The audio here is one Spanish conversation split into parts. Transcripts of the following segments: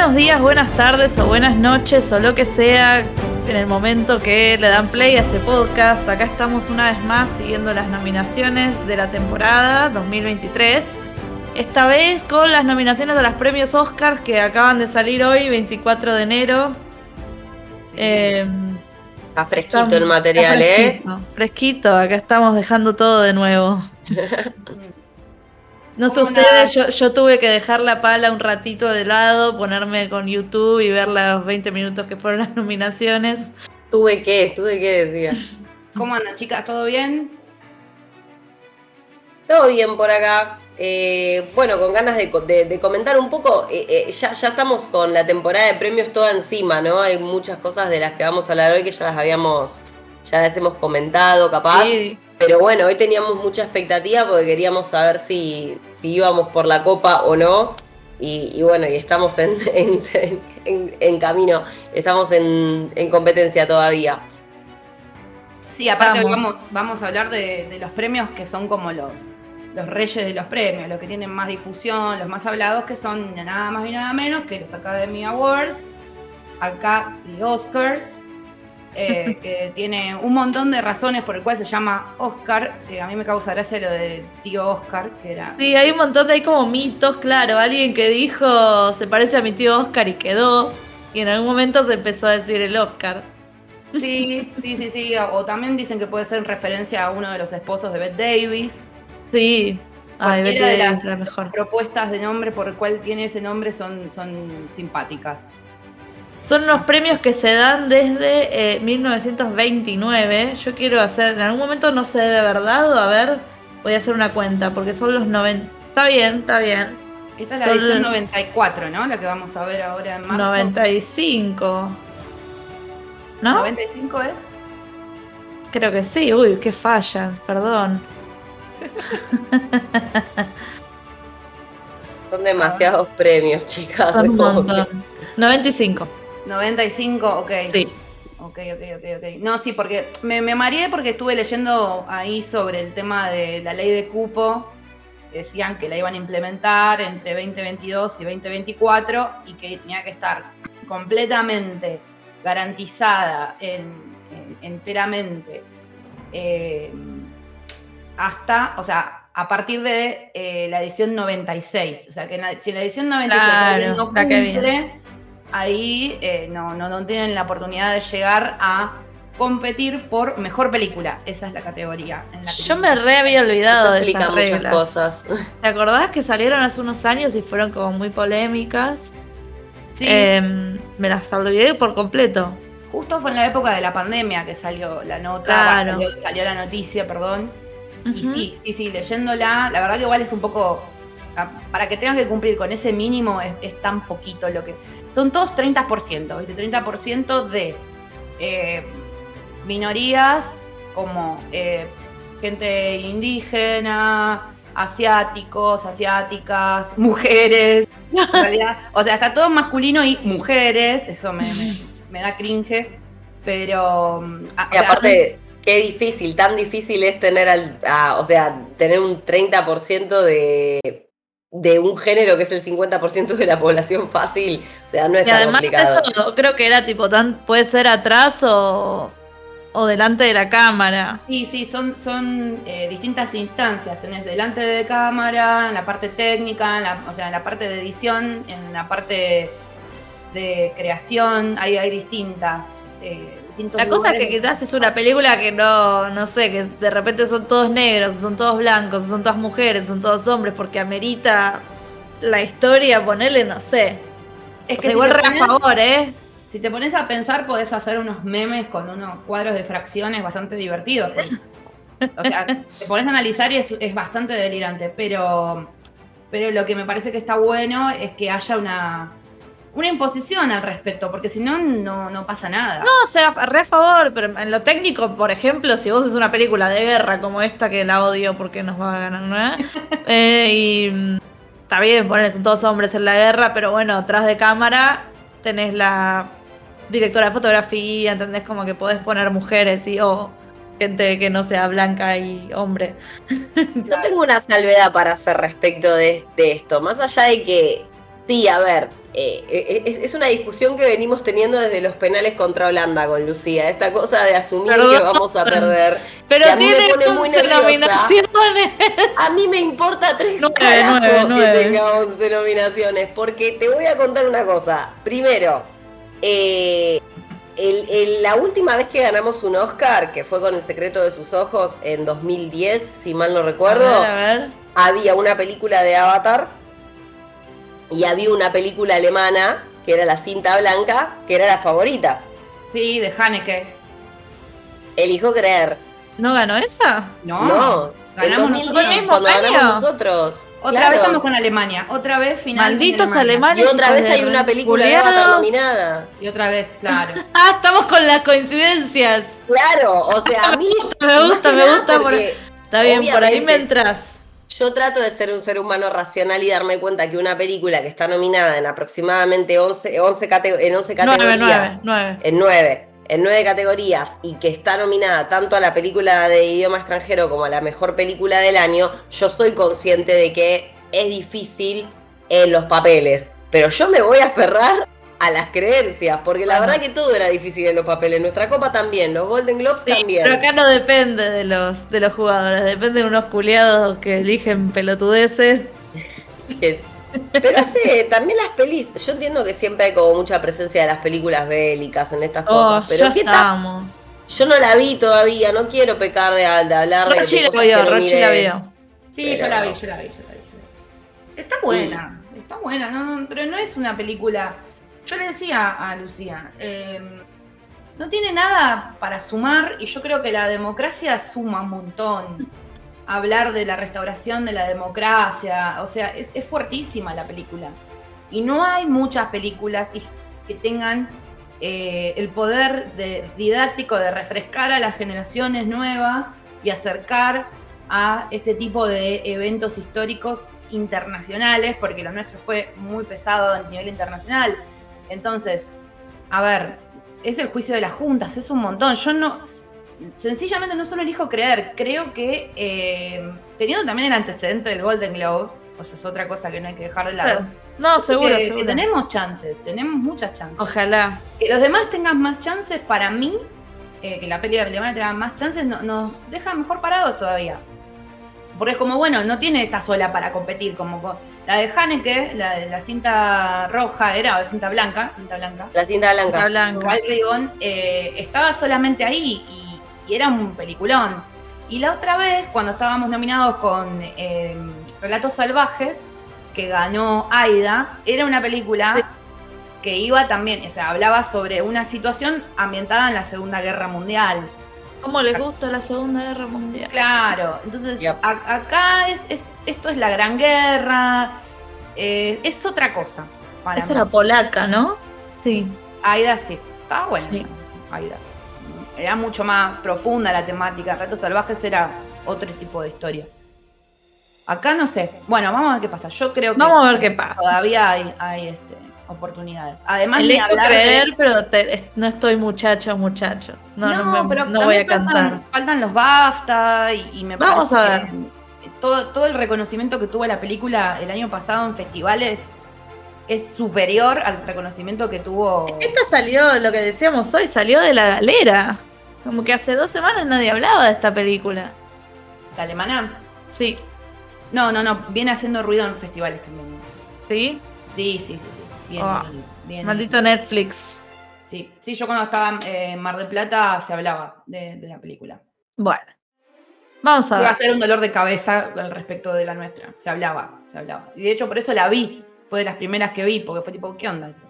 buenos días, buenas tardes o buenas noches o lo que sea en el momento que le dan play a este podcast. Acá estamos una vez más siguiendo las nominaciones de la temporada 2023. Esta vez con las nominaciones de los premios Oscars que acaban de salir hoy, 24 de enero. Eh, está fresquito el material, ¿eh? fresquito, ¿eh? Fresquito, acá estamos dejando todo de nuevo. No sé ustedes, yo, tuve que dejar la pala un ratito de lado, ponerme con YouTube y ver los 20 minutos que fueron las nominaciones. ¿Tuve qué? ¿Tuve qué decía? ¿Cómo andan, chicas? ¿Todo bien? Todo bien por acá. Eh, bueno, con ganas de, comentar un poco, eh, eh, ya, ya estamos con la temporada de premios toda encima, ¿no? Hay muchas cosas de las que vamos a hablar hoy que ya las habíamos, ya las hemos comentado, capaz. Sí. Pero bueno, hoy teníamos mucha expectativa porque queríamos saber si, si íbamos por la copa o no. Y, bueno, y estamos en, en, camino, estamos en, competencia todavía. Sí, aparte vamos. vamos, a hablar de, los premios que son como los, los reyes de los premios, los que tienen más difusión, los más hablados, que son nada más y nada menos que los Academy Awards, acá y Oscars, eh, que tiene un montón de razones por el cual se llama Oscar. a mí me causa gracia lo de tío Oscar, que era. Sí, hay un montón de hay como mitos, claro. Alguien que dijo se parece a mi tío Oscar y quedó. Y en algún momento se empezó a decir el Oscar. Sí, sí, sí, sí. O, también dicen que puede ser en referencia a uno de los esposos de Beth Davis. Sí. Ay, Bette de las la mejor. propuestas de nombre por el cual tiene ese nombre son, son simpáticas. Son unos premios que se dan desde 1929. Eh, Yo quiero hacer, en algún momento no sé de verdad, a ver, voy a hacer una cuenta, porque son los 90. Está bien, está bien. Esta es la edición 94, ¿no? La que vamos a ver ahora en marzo. 95. ¿No? ¿95 es? Creo que sí. Uy, qué falla, perdón. Son demasiados premios, chicas. Son un montón. 95. 95, ok. Sí. Ok, ok, ok, ok. No, sí, porque me, me mareé porque estuve leyendo ahí sobre el tema de la ley de cupo. Decían que la iban a implementar entre 2022 y 2024 y que tenía que estar completamente garantizada enteramente eh, hasta, o sea, a partir de eh, la edición 96. O sea, que si la edición 96 no cumple, ahí eh, no, no, tienen la oportunidad de llegar a competir por mejor película. Esa es la categoría. En la Yo me re había olvidado de esas muchas cosas. ¿Te acordás que salieron hace unos años y fueron como muy polémicas? Sí. Em, me las olvidé por completo. Justo fue en la época de la pandemia que salió la nota, salió, la noticia, perdón. Y sí, sí, sí, leyéndola, la verdad que igual es un poco para que tengan que cumplir con ese mínimo es, tan poquito lo que... Son todos 30%, ¿viste? 30% de eh, minorías como eh, gente indígena, asiáticos, asiáticas, mujeres. o sea, está todo masculino y mujeres, eso me, da cringe, pero... y aparte, qué difícil, tan difícil es tener, al, o sea, tener un 30% de de un género que es el 50% de la población fácil. O sea, no es y además eso creo que era tipo tan puede ser atrás o, o delante de la cámara. Sí, sí, son, son eh, distintas instancias. Tenés delante de cámara, en la parte técnica, en la, o sea, en la parte de edición, en la parte de creación, hay, hay distintas. Eh, la cosa es que quizás es una película que no, no sé, que de repente son todos negros, son todos blancos, son todas mujeres, son todos hombres, porque amerita la historia ponerle, no sé. Es que igual a favor, ¿eh? Si te pones a pensar, podés hacer unos memes con unos cuadros de fracciones bastante divertidos. o sea, te pones a analizar y es, es bastante delirante, pero, pero lo que me parece que está bueno es que haya una una imposición al respecto, porque si no, no pasa nada. No, o sea, re a favor, pero en lo técnico, por ejemplo, si vos haces una película de guerra como esta, que la odio porque nos va a ganar, ¿no? eh, y mm, está bien, poner son todos hombres en la guerra, pero bueno, atrás de cámara tenés la directora de fotografía, ¿entendés? Como que podés poner mujeres y o gente que no sea blanca y hombre. Yo tengo una salvedad para hacer respecto de, de esto, más allá de que Sí, a ver, eh, eh, es, una discusión que venimos teniendo desde los penales contra Holanda con Lucía. Esta cosa de asumir que vamos a perder. Pero tiene 11 nominaciones. A mí me importa tres nueve, que tenga 11 nominaciones. Porque te voy a contar una cosa. Primero, eh, la última vez que ganamos un Oscar, que fue con El secreto de sus ojos en 2010, si mal no recuerdo, había una película de Avatar y había una película alemana que era La cinta blanca, que era la favorita. Sí, de Haneke. Elijo creer. ¿No ganó esa? No. No. Ganamos nosotros cuando ganamos nosotros. Otra vez estamos con Alemania. Otra vez final. Malditos alemanes. Y otra vez hay una película de Avatar nominada. Y otra vez, claro. ah, estamos con las coincidencias. Claro, o sea, a mí. me gusta, me gusta. Porque, está bien, por ahí me entras. Yo trato de ser un ser humano racional y darme cuenta que una película que está nominada en aproximadamente 11, 11 en 11 categorías, 9, en 9, en 9 categorías y que está nominada tanto a la película de idioma extranjero como a la mejor película del año, yo soy consciente de que es difícil en los papeles. Pero yo me voy a aferrar a las creencias, porque la verdad que todo era difícil en los papeles. Nuestra copa también, los Golden Globes también. Pero acá no depende de los, de los jugadores, depende de unos culiados que eligen pelotudeces. Pero hace también las pelis. Yo entiendo que siempre hay como mucha presencia de las películas bélicas en estas cosas. Oh, pero ya estamos. Yo no la vi todavía, no quiero pecar de, de hablar de. Rochi la vio, Rochi la vio. Sí, yo la vi, yo la vi, yo la vi. Está buena, está buena, no, pero no es una película yo le decía a Lucía, em, no tiene nada para sumar y yo creo que la democracia suma un montón. Hablar de la restauración de la democracia, o sea, es, fuertísima la película. Y no hay muchas películas que tengan eh, el poder didáctico de refrescar a las generaciones nuevas y acercar a este tipo de eventos históricos internacionales, porque lo nuestro fue muy pesado a nivel internacional. Entonces, a ver, es el juicio de las juntas, es un montón. Yo no, sencillamente no solo elijo creer, creo que eh, teniendo también el antecedente del Golden Globes, pues es otra cosa que no hay que dejar de lado. No, seguro, que, tenemos chances, tenemos muchas chances. Ojalá. Que los demás tengan más chances, para mí, eh, que la peli de Alemania tenga más chances, nos deja mejor parados todavía. Porque es como, bueno, no tiene esta sola para competir, como la de Haneke, la de la cinta roja, era la cinta blanca, cinta blanca. La cinta blanca. La blanca. Eh, estaba solamente ahí y, era un peliculón. Y la otra vez, cuando estábamos nominados con eh, Relatos Salvajes, que ganó Aida, era una película que iba también, o sea, hablaba sobre una situación ambientada en la Segunda Guerra Mundial. ¿Cómo les gusta la Segunda Guerra Mundial? Claro, entonces acá es, esto es la Gran Guerra, eh, es otra cosa. Para Esa era polaca, ¿no? Sí. Aida sí, estaba buena. Aida. Era mucho más profunda la temática. Retos Salvajes era otro tipo de historia. Acá no sé. Bueno, vamos a ver qué pasa. Yo creo que. Vamos a ver qué pasa. Todavía hay, hay este, oportunidades. Además, de hablar creer, pero no estoy muchachos, muchachos. No, no, pero no voy a cantar. Faltan, los BAFTA y, me parece Vamos a ver. todo, todo el reconocimiento que tuvo la película el año pasado en festivales es superior al reconocimiento que tuvo. Esta salió, lo que decíamos hoy, salió de la galera. Como que hace dos semanas nadie hablaba de esta película. ¿La alemana? Sí. No, no, no, viene haciendo ruido en festivales también. ¿Sí? Sí, sí, sí, sí. Ah, maldito Netflix. Sí, sí, yo cuando estaba en Mar del Plata se hablaba de, la película. Bueno, vamos a ver. Iba a ser un dolor de cabeza con respecto de la nuestra. Se hablaba, se hablaba. Y de hecho por eso la vi. Fue de las primeras que vi, porque fue tipo, ¿qué onda esto?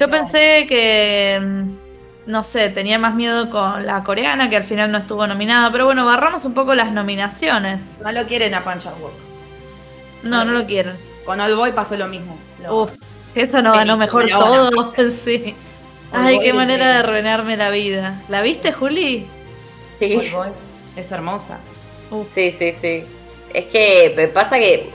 Yo pensé que, mm, no sé, tenía más miedo con la coreana, que al final no estuvo nominada. Pero bueno, barramos un poco las nominaciones. No lo quieren a Punch Walk. No, no lo quieren. Con All Boy pasó lo mismo. Uf, eso no ganó mejor todo. sí. Ay, qué manera de arruinarme la vida. ¿La viste, Juli? Sí. Es hermosa. Sí, sí, sí. Es que pasa que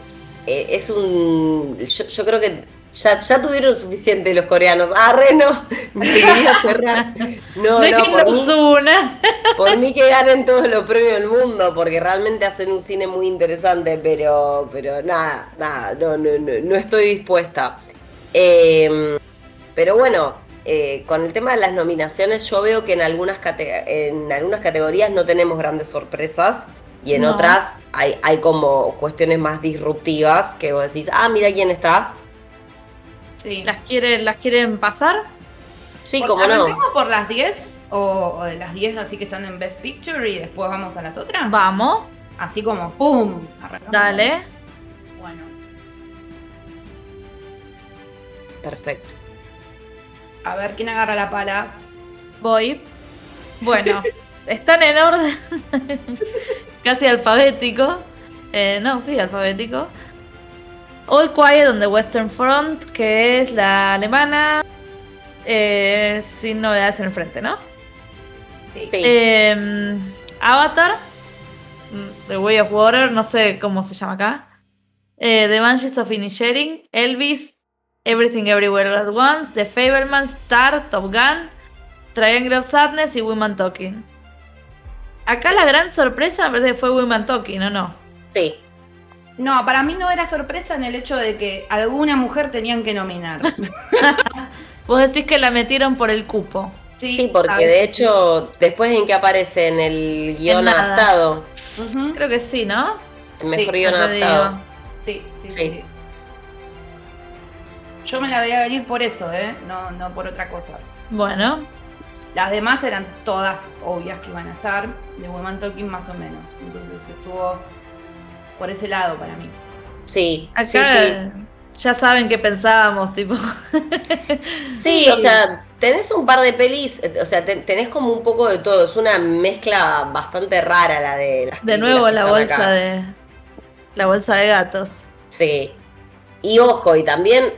eh, es un. Yo, creo que ya, ya, tuvieron suficiente los coreanos. Ah, re, no. Me quería cerrar. No, no, por mí, por mí que ganen todos los premios del mundo, porque realmente hacen un cine muy interesante, pero, pero nada, nada, no, no, no, no estoy dispuesta. Em, pero bueno, eh, con el tema de las nominaciones, yo veo que en algunas, en algunas categorías no tenemos grandes sorpresas y en otras hay, hay como cuestiones más disruptivas que vos decís, ah, mira quién está. Sí. ¿Las, quieren, ¿Las quieren pasar? Sí, como no. por las 10 o, de las 10 así que están en Best Picture y después vamos a las otras? Vamos. Así como, ¡pum! Dale. Bueno. Perfecto. A ver, ¿quién agarra la pala? Voy. Bueno, están en orden casi alfabético. Eh, no, sí, alfabético. All Quiet on the Western Front, que es la alemana, eh, sin novedades en el frente, ¿no? Sí. Em, Avatar, mm, The Way of Water, no sé cómo se llama acá. Eh, the Banshees of Inisherin, Elvis, Everything Everywhere at Once, The Fableman, Star, Top Gun, Triangle of Sadness y Women Talking. Acá la gran sorpresa me parece que fue Women Talking, ¿o no? Sí. No, para mí no era sorpresa en el hecho de que alguna mujer tenían que nominar. Vos decís que la metieron por el cupo. Sí, porque de hecho, después en que aparece en el guion adaptado. Creo que sí, ¿no? El mejor guion adaptado. Sí, sí, sí, Yo me la veía venir por eso, ¿eh? No, no por otra cosa. Bueno. Las demás eran todas obvias que iban a estar. De Woman Talking más o menos. Entonces estuvo por ese lado para mí. Sí, sí, sí. Ya saben qué pensábamos, tipo. sí, o sea, tenés un par de pelis, o sea, tenés como un poco de todo. Es una mezcla bastante rara la de De nuevo la bolsa de. La bolsa de gatos. Sí. Y ojo, y también.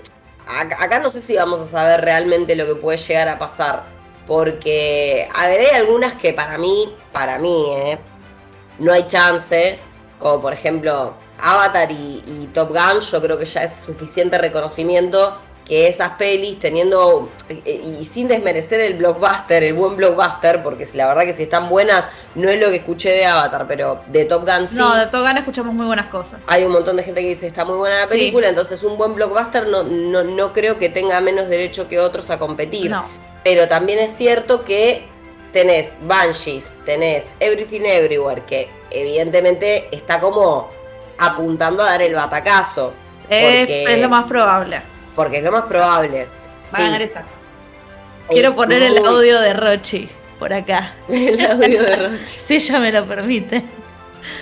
Acá no sé si vamos a saber realmente lo que puede llegar a pasar. Porque, a ver, hay algunas que para mí, para mí, ¿eh? No hay chance. Como por ejemplo, Avatar y, Top Gun, yo creo que ya es suficiente reconocimiento que esas pelis teniendo y sin desmerecer el blockbuster, el buen blockbuster, porque la verdad que si están buenas, no es lo que escuché de Avatar, pero de Top Gun sí. No, de Top Gun escuchamos muy buenas cosas. Hay un montón de gente que dice está muy buena la película, entonces un buen blockbuster no, no, no creo que tenga menos derecho que otros a competir. No. Pero también es cierto que tenés Banshees, tenés Everything Everywhere, que evidentemente está como apuntando a dar el batacazo. es lo más probable. Porque es lo más probable. Va a ganar esa. Quiero poner el audio de Rochi por acá. El audio de Rochi. si ella me lo permite.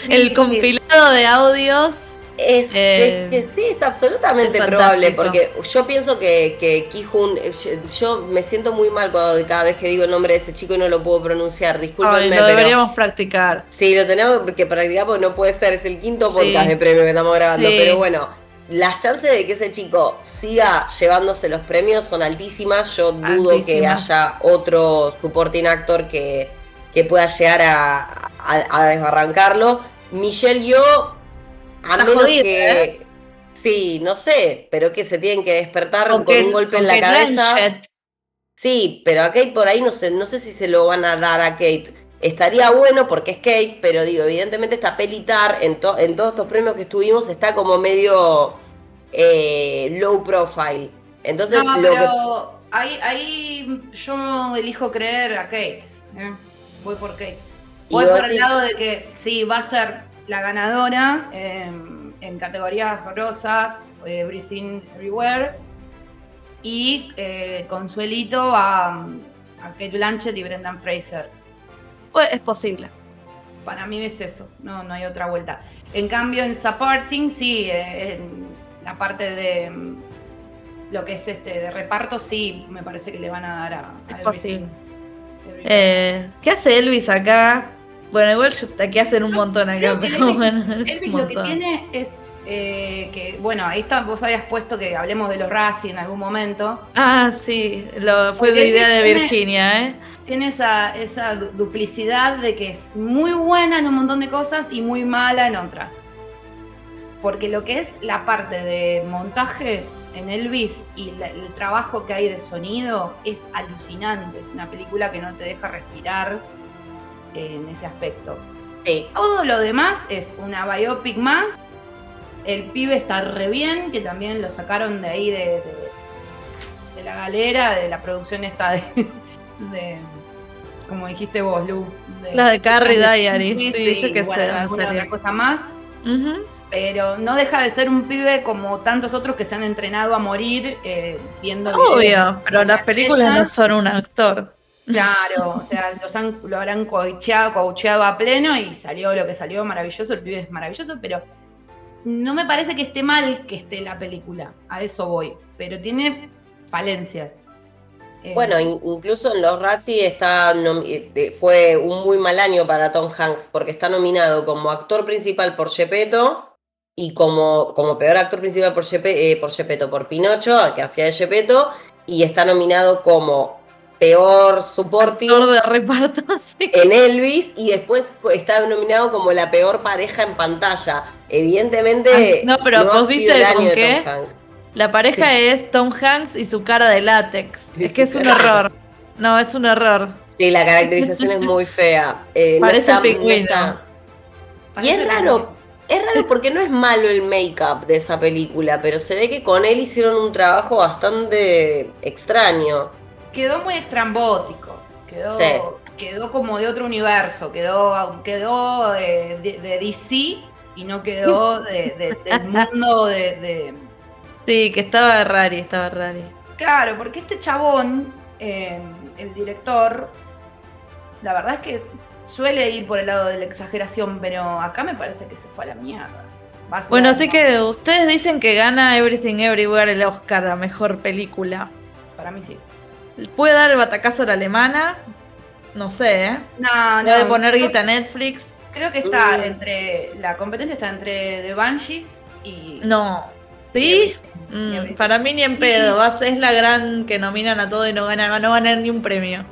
el compilado de audios es, eh, sí, es absolutamente probable, porque yo pienso que, que Ki-Hun, eh, yo, me siento muy mal cuando cada vez que digo el nombre de ese chico y no lo puedo pronunciar, discúlpenme. lo deberíamos practicar. Sí, lo tenemos que practicar porque no puede ser, es el quinto podcast de premio que estamos grabando, pero bueno, las chances de que ese chico siga llevándose los premios son altísimas, yo dudo que haya otro supporting actor que, que pueda llegar a, a desbarrancarlo. Michelle yo a menos que. ¿eh? Sí, no sé, pero que se tienen que despertar con un golpe en la cabeza. Sí, pero a Kate por ahí no sé, no sé si se lo van a dar a Kate. Estaría bueno porque es Kate, pero digo, evidentemente esta pelitar en, en todos estos premios que estuvimos está como medio eh, low profile. Entonces, no, pero ahí, ahí yo elijo creer a Kate. ¿eh? Voy por Kate. Voy por el lado de que sí, va a ser la ganadora em, en categorías rosas, Everything Everywhere, y eh, Consuelito a, a, Kate Blanchett y Brendan Fraser. Pues es posible. Para mí es eso, no, no hay otra vuelta. En cambio, en Supporting, sí, eh, en la parte de em, lo que es este de reparto, sí, me parece que le van a dar a. es posible. Eh, ¿Qué hace Elvis acá? Bueno, igual yo aquí hacen un montón acá, pero bueno. Elvis lo que tiene es eh, que, bueno, ahí está, vos habías puesto que hablemos de los Razzie en algún momento. Ah, sí, lo, fue la idea de Virginia, ¿eh? Tiene esa, esa duplicidad de que es muy buena en un montón de cosas y muy mala en otras. Porque lo que es la parte de montaje en Elvis y el trabajo que hay de sonido es alucinante. Es una película que no te deja respirar en ese aspecto. Todo lo demás es una biopic más. El pibe está re bien, que también lo sacaron de ahí de, galera de la producción esta de, de como dijiste vos, Lu. De, la de Carrie Diary, sí, sí, yo bueno, sé. alguna otra cosa más. Pero no deja de ser un pibe como tantos otros que se han entrenado a morir eh, viendo Obvio, pero de las películas no son un actor. Claro, o sea, los han, lo habrán coacheado, coacheado a pleno y salió lo que salió maravilloso, el pibe es maravilloso, pero no me parece que esté mal que esté la película, a eso voy, pero tiene falencias. Eh, Bueno, in- incluso en los Razzie está eh, fue un muy mal año para Tom Hanks porque está nominado como actor principal por Gepetto y como, como peor actor principal por, Gepe- eh, por Gepetto, por Pinocho, que hacía de Gepetto, y está nominado como peor supporting Actor de reparto, sí. en Elvis y después está nominado como la peor pareja en pantalla. Evidentemente no, pero vos viste el año con de qué? Tom Hanks. La pareja es Tom Hanks y su cara de látex. Sí, es que es un cara. error. No, es un error. Sí, la caracterización es muy fea. Eh, no Parece está- pingüino. no está- Y es raro, es raro porque no es malo el make-up de esa película, pero se ve que con él hicieron un trabajo bastante extraño. Que Quedó muy extrambótico, quedó, Sí. quedó como de otro universo, quedó, quedó de, de- de DC y no quedó de- de- del mundo de- Sí, que estaba rari, estaba rari. Claro, porque este chabón, eh, el director, la verdad es que suele ir por el lado de la exageración, pero acá me parece que se fue a la mierda. Bueno, así que ustedes dicen que gana Everything Everywhere el Oscar a mejor película. Para mí sí. ¿Puede dar el batacazo a la alemana? No sé, ¿eh? No, no. Puede poner creo, guita Netflix. creo que está Mm. entre. La competencia está entre The Banshees y. No. ¿Sí? y Mm, para mí ni en pedo. Va a ser- es la gran que nominan a todo y no gana, no va a ganar ni un premio.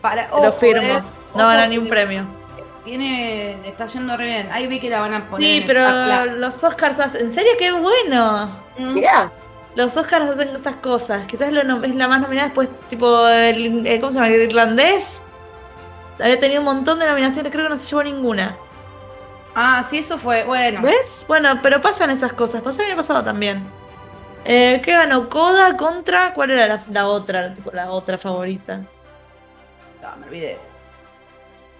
Para, lo firmo. eh, No ganar ojo ni un que premio. Tiene. Está yendo re bien. Ahí vi que la van a poner. Sí, pero los Oscars hacen. ¿En serio qué bueno? Mirá, Los Oscars hacen esas cosas. Quizás lo es la más nominada después, tipo, el, el- ¿cómo se llama? El irlandés. Había tenido un montón de nominaciones, creo que no se llevó ninguna. Ah, sí, eso fue. Bueno. ¿Ves? Bueno, pero pasan esas cosas. Pasó el año pasado también. Eh, ¿Qué ganó? Coda contra. ¿Cuál era la, la otra? tipo, la otra favorita. Ah, me olvidé.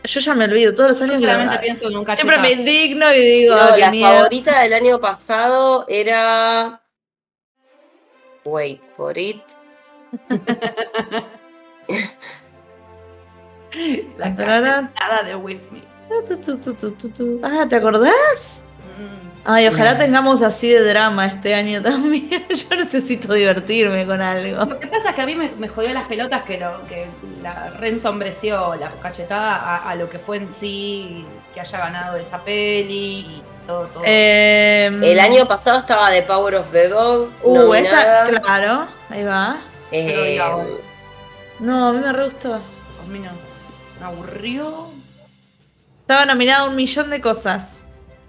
Yo ya me olvido, todos los años solamente la- pienso en un Siempre me indigno y digo, no, la favorita del año pasado era. Wait for it. La cachetada de Will Smith. Ah, ¿te acordás? Mm. Ay, ojalá No. tengamos así de drama este año también. Yo necesito divertirme con algo. Lo que pasa es que a mí me, me jodió las pelotas que, lo, que la reensombreció la cachetada a, a lo que fue en sí, que haya ganado esa peli y todo, todo. Eh, El año pasado estaba The Power of the Dog. Uh, esa, nominada. claro, ahí va. Pero Eh, No, a mí me re gustó. a mí no. Me aburrió. Estaba nominado a un millón de cosas.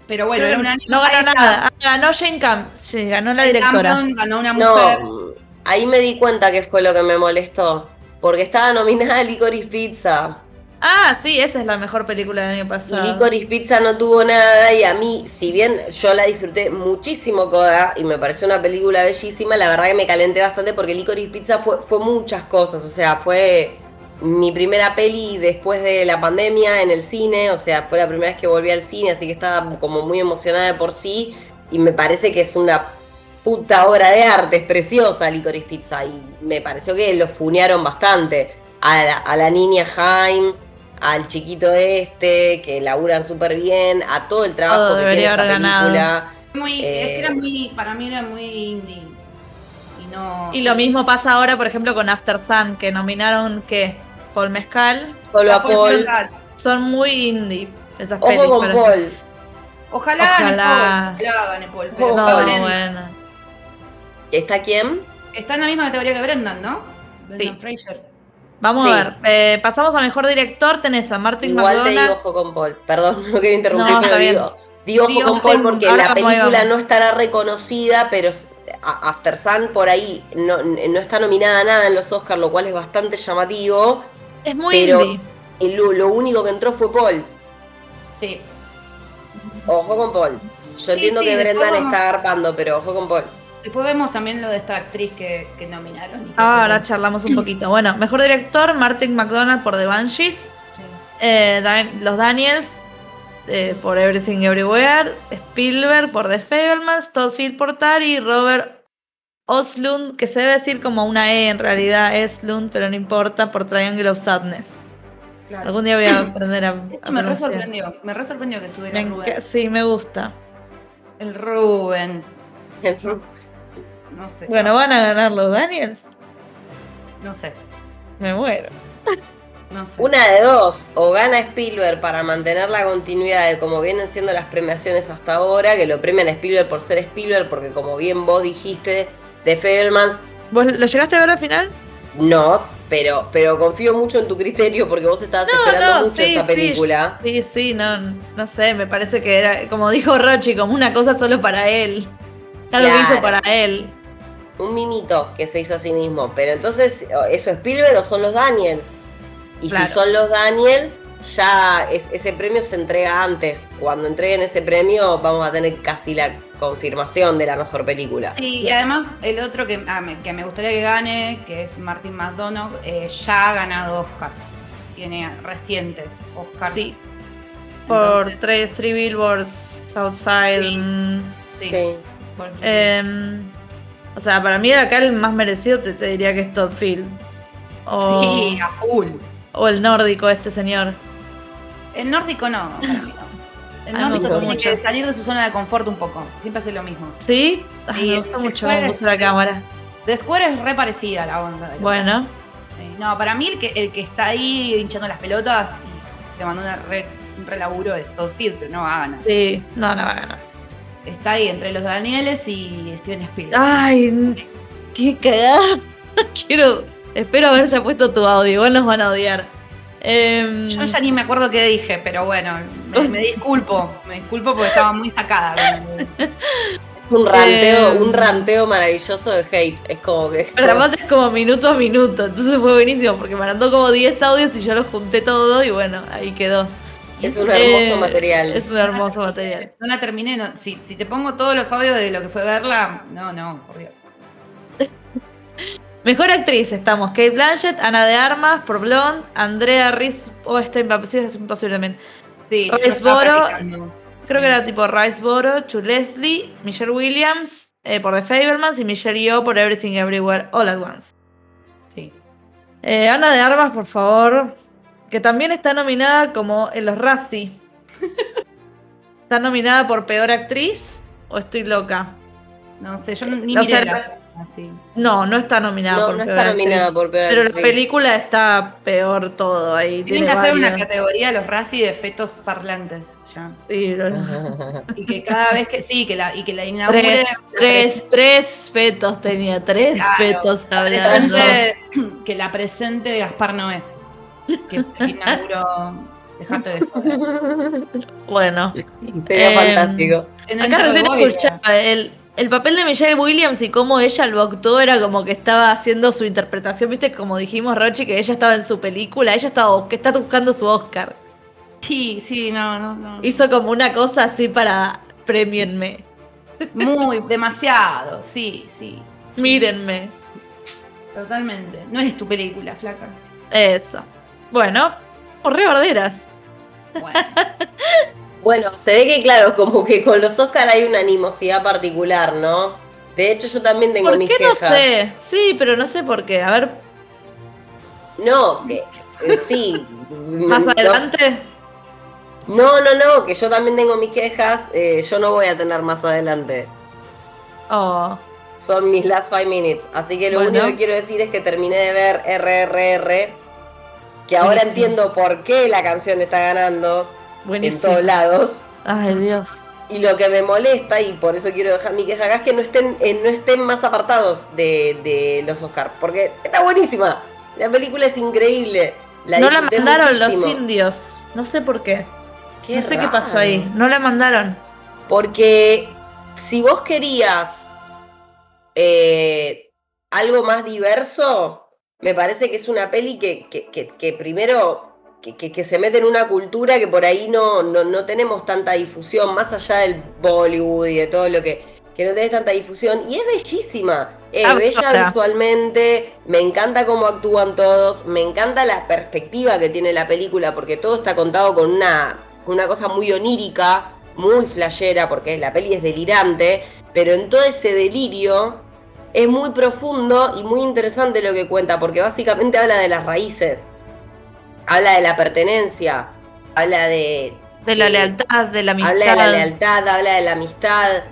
Pero bueno, Creo era no ganó está. nada. Ah, ganó Jane Camp. Sí, ganó la Jane directora. Campion ganó una mujer. No, ahí me di cuenta que fue lo que me molestó. Porque estaba nominada Licorice Pizza. Ah, sí, esa es la mejor película del año Y pasado. Licorice Pizza no tuvo nada. Y a mí, si bien yo la disfruté muchísimo, Coda, y me pareció una película bellísima, la verdad que me calenté bastante porque Licorice Pizza fue, fue muchas cosas. O sea, fue mi primera peli después de la pandemia en el cine. O sea, fue la primera vez que volví al cine, así que estaba como muy emocionada de por sí. Y me parece que es una puta obra de arte, es preciosa Licorice Pizza. Y me pareció que lo funearon bastante. A la, a la niña Jaime, al chiquito este, que laburan súper bien, a todo el trabajo Todo que tiene esa haber ganado. película. Muy, Eh, es que era muy, para mí era muy indie. Y no. Y lo mismo pasa ahora, por ejemplo, con After Sun, que nominaron, ¿qué? Paul Mezcal. Solo a Paul Paul. Mezcal. Son muy indie esas pelis. Ojo con Paul. Ojalá, Ojalá. gane Paul. Ojalá gane Paul. Pero No, bueno. ¿Está quién? Está en la misma categoría que Brendan, ¿no? Brendan Sí. Fraser. Vamos Sí. a ver. eh, pasamos a mejor director. Tenés a Martin Igual te digo ojo con Paul. Perdón, no quería interrumpir, No, pero digo, ojo con Paul porque la película no estará reconocida, pero After Sun por ahí no, no está nominada a nada en los Oscars, lo cual es bastante llamativo. Es muy Pero- lo, único que entró fue Paul. Sí. Ojo con Paul. Yo entiendo sí, que Brendan vamos- está garpando, pero ojo con Paul. Después vemos también lo de esta actriz que, que nominaron. y Ah, fue- ahora charlamos un poquito. Bueno, mejor director, Martin McDonald por The Banshees. Sí. Eh, Dan- los Daniels eh, por Everything Everywhere. Spielberg por The Fablemans. Todd Field por Tar y Robert Oslund, que se debe decir como una E en realidad, Eslund, pero no importa, por Triangle of Sadness. Claro. Algún día voy a aprender a, a Esto me re sorprendió. Me re sorprendió que estuviera Rubén. sí, me gusta. El Rubén. No sé. Bueno, van a ganar los Daniels. No sé. Me muero. No sé. Una de dos, o gana Spielberg para mantener la continuidad de como vienen siendo las premiaciones hasta ahora, que lo premian a Spielberg por ser Spielberg, porque como bien vos dijiste, de Fablemans, ¿Vos lo llegaste a ver al final? no, pero, pero confío mucho en tu criterio porque vos estabas esperando mucho esa película. Sí, sí, no, no sé, me parece que era, como dijo Rochi, como una cosa solo para él. Algo que Claro. hizo para él. Un mimito que se hizo a sí mismo. Pero entonces, ¿eso es Spielberg o son los Daniels? Y Claro. si son los Daniels, ya es- ese premio se entrega antes. Cuando entreguen ese premio, vamos a tener casi la confirmación de la mejor película. Sí, y además el otro que, ah, me, que me gustaría que gane, que es Martin McDonough, eh, ya ha ganado Oscars. Tiene recientes Oscars. Sí. Por Entonces, tres, Three Billboards Outside. Sí. mm, sí, em, o sea, para mí acá el más merecido te, te diría que es Todd Field. O, sí, a full. o el nórdico, este señor. El nórdico no, para mí no. El Ah, nórdico tiene mucho. que salir de su zona de confort un poco. Siempre hace lo mismo. ¿Sí? Ah, Sí, me gusta el mucho cómo puso la cámara. The Square es re parecida a la onda. Bueno, Sí. No, para mí el que, el que está ahí hinchando las pelotas y se mandó una re, un relaburo es Todd Field, pero no va a ganar. sí, no, no va a ganar. Está ahí entre los Danieles y Steven Spielberg. Ay, qué cagada. Quiero, espero haber ya puesto tu audio, igual nos van a odiar. Em, Yo ya ni me acuerdo qué dije, pero bueno, me, me disculpo. Me disculpo porque estaba muy sacada. Un ranteo, Eh, un ranteo maravilloso de hate. Es como que. Pero además es como minuto a minuto, entonces fue buenísimo porque me mandó como 10 audios y yo los junté todo y bueno, ahí quedó. Es un hermoso Eh, material. Es un hermoso material. No la terminé. no- si, si te pongo todos los audios de lo que fue verla, no, no, por Dios. Mejor actriz estamos Kate Blanchett, Ana de Armas por Blonde, Andrea Riz, o está imposible, es imposible también. Sí, Rice Boro. practicando. Creo que era tipo Rice Boro, Chu Leslie, Michelle Williams eh, por The Fablemans y Michelle Yeoh por Everything Everywhere All at Once. Sí. Eh, Ana de Armas, por favor, que también está nominada como en los Razzie. ¿Está nominada por Peor Actriz o estoy loca? No sé, yo no- ni No miré la- así. No, no está nominada no, por no Peor está Actriz. nominada por peor Pero la película está peor todo ahí. Tienen tiene que hacer una categoría los Razzie de fetos parlantes. Ya. Sí, lo- Y que cada vez que sí, que la, y que la inaugure. Tres, tres, tres fetos tenía, tres Claro, fetos la hablando. presente- que la presente Gaspar Noé. Que, inauguró. Dejate de joder. Bueno, Sería Eh, fantástico. En el acá recién escuchaba el, el papel de Michelle Williams y cómo ella lo actuó era como que estaba haciendo su interpretación, viste, como dijimos Rochi, que ella estaba en su película, ella estaba que está buscando su Oscar. Sí, sí, no, no, no. Hizo como una cosa así para premienme, Muy, demasiado, sí, sí. mírenme. Totalmente. No es tu película, flaca. Eso. Bueno, re borderas. Bueno. Bueno, se ve que, claro, como que con los Oscar hay una animosidad particular, ¿no? De hecho, yo también tengo ¿Por mis qué no sé? Sí, pero no sé por qué. A ver, No, que eh, sí. más no- adelante. No, no, no, que yo también tengo mis quejas. eh, yo no voy a tener más adelante. Oh, Son mis last five minutes. Así que lo Bueno. único que quiero decir es que terminé de ver RRR. Que ahora Buenísimo. entiendo por qué la canción está ganando en buenísimo. todos lados. Ay, Dios. Y lo que me molesta, y por eso quiero dejar mi queja acá, es que no estén, eh, no estén más apartados de, de los Oscars. Porque está buenísima. La película es increíble. La no la mandaron muchísimo. los indios. No sé por qué. Qué no sé qué pasó ahí. No la mandaron. Porque si vos querías eh, algo más diverso, me parece que es una peli que, que- que- que primero que, que- que se mete en una cultura que por ahí no, no, no tenemos tanta difusión, más allá del Bollywood y de todo lo que, que que no tenés tanta difusión y es bellísima. Es ah, bella visualmente, me encanta cómo actúan todos, me encanta la perspectiva que tiene la película porque todo está contado con una, una cosa muy onírica, muy flashera porque la peli es delirante, pero en todo ese delirio es muy profundo y muy interesante lo que cuenta porque básicamente habla de las raíces, habla de la pertenencia, habla de... De la lealtad, de la amistad. Habla de la lealtad, habla de la amistad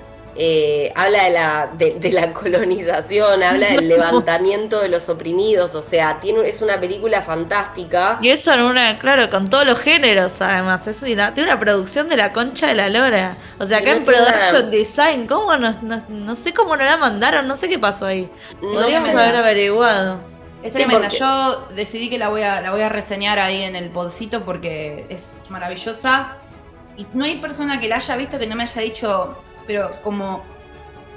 eh, habla de la, de, la colonización, habla del levantamiento de los oprimidos, o sea, tiene, es una película fantástica. Y eso en una, claro, con todos los géneros además, es tiene una producción de la concha de la lora. O sea, acá en Production Design, ¿cómo no, no, sé cómo no la mandaron? No sé qué pasó ahí. Podríamos haber averiguado. Es tremenda, yo decidí que la voy, a, la voy a reseñar ahí en el podcito porque es maravillosa. Y no hay persona que la haya visto que no me haya dicho, pero como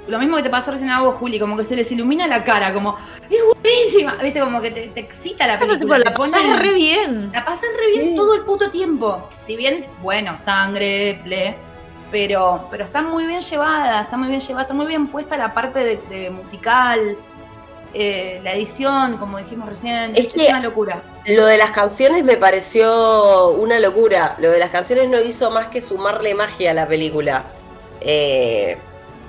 lo mismo que te pasó recién a vos, Juli, como que se les ilumina la cara, como, es buenísima, viste, como que te, excita la película. la pasas re bien. La pasas re bien todo el puto tiempo. Si bien, bueno, sangre, ble, pero, pero está muy bien llevada, está muy bien llevada, está muy bien puesta la parte de, musical, eh, la edición, como dijimos recién, es, una locura. Lo de las canciones me pareció una locura. Lo de las canciones no hizo más que sumarle magia a la película. Eh,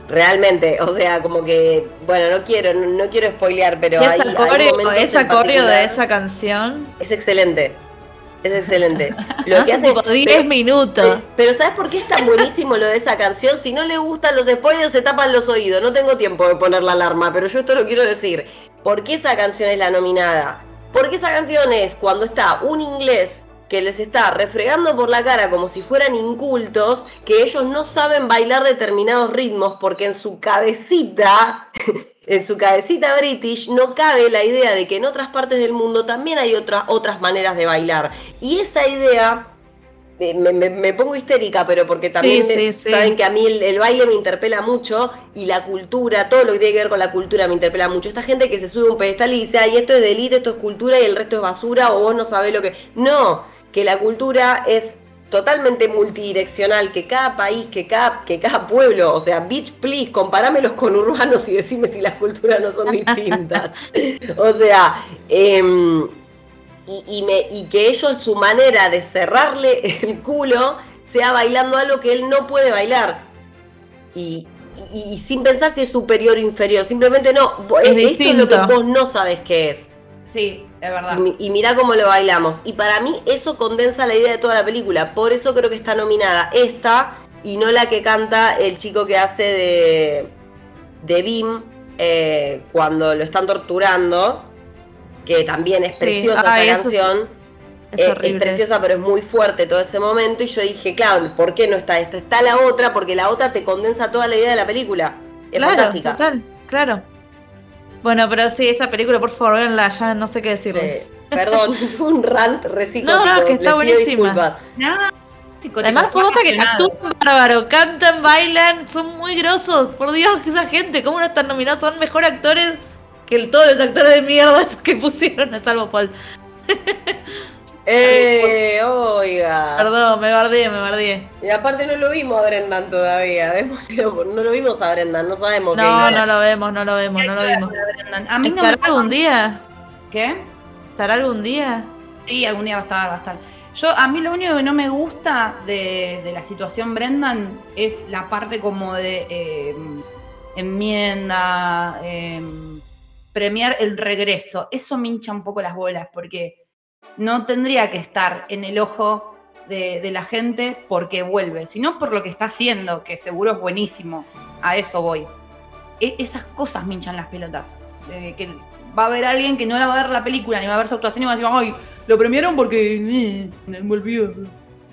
realmente, o sea, como que, bueno, no quiero, no, quiero spoilear, pero hay, esa coreo de esa canción es excelente. Es excelente. Lo que hace 10 minutos. Pero, ¿sabes por qué es tan buenísimo lo de esa canción? Si no le gustan los spoilers, se tapan los oídos. No tengo tiempo de poner la alarma, pero yo esto lo quiero decir. ¿Por qué esa canción es la nominada? Porque esa canción es cuando está un inglés que les está refregando por la cara como si fueran incultos, que ellos no saben bailar determinados ritmos porque en su cabecita, en su cabecita british, no cabe la idea de que en otras partes del mundo también hay otras otras maneras de bailar. Y esa idea... Eh, me, pongo histérica, pero porque también saben que a mí el, baile me interpela mucho y la cultura, todo lo que tiene que ver con la cultura me interpela mucho. Esta gente que se sube a un pedestal y dice, ay, esto es delito, esto es cultura y el resto es basura o vos no sabés lo que... No, que la cultura es totalmente multidireccional, que cada país, que cada, que cada pueblo, o sea, bitch, please, comparámelos con urbanos y decime si las culturas no son distintas. o sea, em, y, me, y que ellos, su manera de cerrarle el culo, sea bailando algo que él no puede bailar. Y, sin pensar si es superior o inferior, simplemente no, es esto es lo que vos no sabes qué es. Sí, es verdad. Y, mira cómo lo bailamos. Y para mí eso condensa la idea de toda la película. Por eso creo que está nominada esta y no la que canta el chico que hace de, de Bim eh, cuando lo están torturando. Que también es preciosa esa canción. Es, eh, es, preciosa, pero es muy fuerte todo ese momento. Y yo dije, claro, ¿por qué no está esta? Está la otra, porque la otra te condensa toda la idea de la película. Es claro, fantástica. Total, claro. Bueno, pero sí, esa película, por favor, véanla, ya no sé qué decirles. perdón, un rant reciclo. No, no, que está buenísima. Además, gusta que actúan bárbaro, cantan, bailan, son muy grosos. Por Dios, que esa gente, ¿cómo no están nominados? Son mejor actores que todos los actores de mierda que pusieron a salvo Paul. Eh, oiga. Perdón, me bardeé, me bardeé. Y aparte no lo vimos a Brendan todavía. No lo vimos a Brendan, no sabemos no, qué No, no lo vemos, no lo vemos, no lo vemos. A mí ¿Estará algún día? ¿Qué? ¿Estará algún día? Sí, algún día va a estar, va a estar. Yo, a mí lo único que no me gusta de, de la situación Brendan es la parte como de eh, enmienda, eh, premiar el regreso. Eso me hincha un poco las bolas, porque no tendría que estar en el ojo de, la gente porque vuelve, sino por lo que está haciendo, que seguro es buenísimo. A eso voy. E, esas cosas me hinchan las pelotas. que va a haber alguien que no va a ver la película ni va a ver su actuación y va a decir, ay, lo premiaron porque eh, me volvió.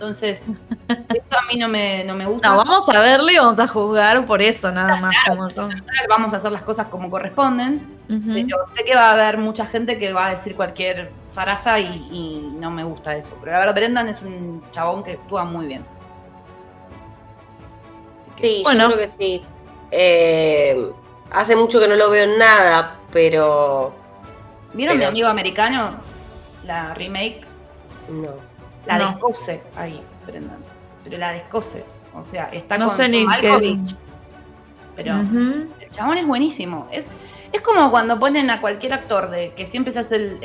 Entonces, eso a mí no me, no me gusta. No, vamos a verlo y vamos a juzgar por eso, nada más. como son. Vamos a hacer las cosas como corresponden. Pero sé que va a haber mucha gente que va a decir cualquier zaraza y, no me gusta eso. Pero a ver, Brendan es un chabón que actúa muy bien. sí, bueno. yo creo que sí. Eh, hace mucho que no lo veo en nada, pero. ¿Vieron mi amigo americano? La remake. No. La descose ahí, Brendan. Pero la descose. O sea, está no con sé ni Malkovich. pero el chabón es buenísimo. Es, es como cuando ponen a cualquier actor de que siempre se hace el,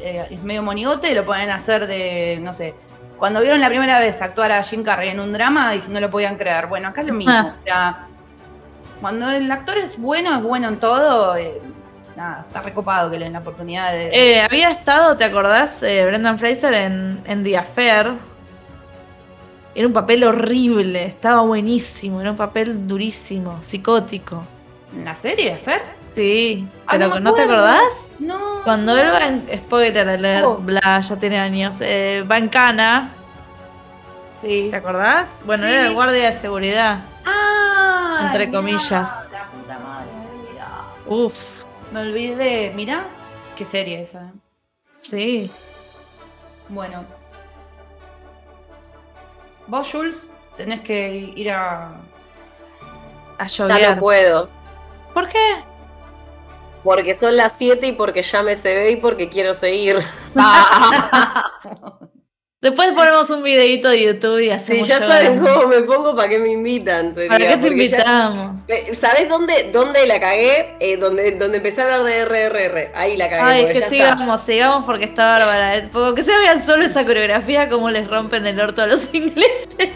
eh, es medio monigote, lo ponen a hacer de, no sé, cuando vieron la primera vez actuar a Jim Carrey en un drama y no lo podían creer. Bueno, acá es lo mismo. Ah. O sea, cuando el actor es bueno, es bueno en todo. Eh, nada, está recopado que le den la oportunidad de. Eh, había estado, ¿te acordás? Brendan Fraser en, en The Affair era un papel horrible, estaba buenísimo, era un papel durísimo, psicótico. ¿En la serie, Fer? Sí, ah, pero no, te acordás? No. Cuando él va en. Spoiler alert, oh. bla, ya tiene años. Eh, va en cana. Sí. ¿Te acordás? Bueno, era el guardia de seguridad. Ah. Entre comillas. La puta madre. Uf. Me olvidé. Mira, qué serie esa. Sí. Bueno, Vos, Jules, tenés que ir a. A Ya no puedo. ¿Por qué? Porque son las 7 y porque ya me se ve y porque quiero seguir. Después ponemos un videito de YouTube y así. Sí, ya saben cómo me pongo, ¿para qué me invitan? ¿Para qué te invitamos? Eh, ¿Sabes dónde, dónde la cagué? Eh, donde, donde empecé a hablar de RRR. Ahí la cagué. Ay, que sigamos, sigamos porque está bárbara. Eh, porque se vean solo esa coreografía, cómo les rompen el orto a los ingleses.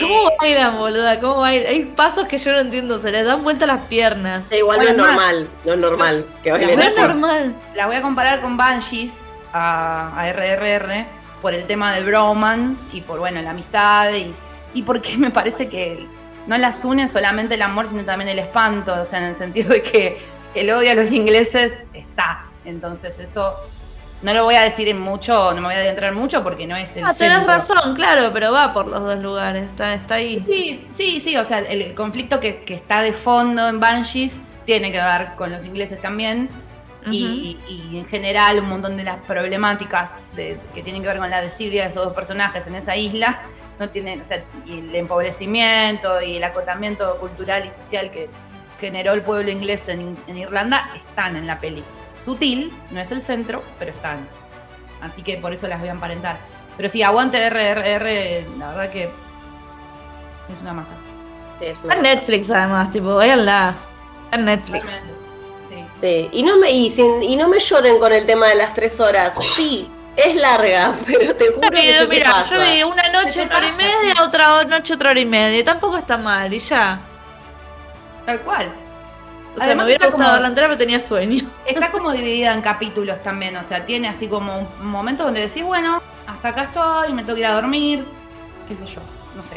¿Cómo bailan, boluda? ¿Cómo bailan? Hay pasos que yo no entiendo, se les dan vuelta las piernas. igual no es normal, no es normal que bailen No es normal. La voy a comparar con Banshees a, a RRR por el tema del bromance y por, bueno, la amistad y, y porque me parece que no las une solamente el amor, sino también el espanto, o sea, en el sentido de que el odio a los ingleses está. Entonces eso no lo voy a decir en mucho, no me voy a adentrar mucho porque no es el. Ah, tenés razón, claro, pero va por los dos lugares, está, está ahí. Sí, sí, sí, o sea, el, conflicto que, que, está de fondo en Banshees tiene que ver con los ingleses también y, en general un montón de las problemáticas que tienen que ver con la desidia de esos dos personajes en esa isla, no tienen, o sea, y el empobrecimiento y el acotamiento cultural y social que generó el pueblo inglés en, Irlanda están en la peli. Sutil, no es el centro, pero están. Así que por eso las voy a emparentar. Pero sí, aguante RRR, la verdad que es una masa. Está en Netflix además, tipo, véanla. en Netflix. Sí, y no me, y, y no me lloren con el tema de las tres horas. Sí, es larga, pero te juro que se mira, yo vi una noche otra hora y media, otra noche otra hora y media. Tampoco está mal, y ya. Tal cual. O sea, me hubiera gustado como, la entera, pero tenía sueño. Está como dividida en capítulos también, o sea, tiene así como un momento donde decís, bueno, hasta acá estoy, me tengo que ir a dormir, qué sé yo.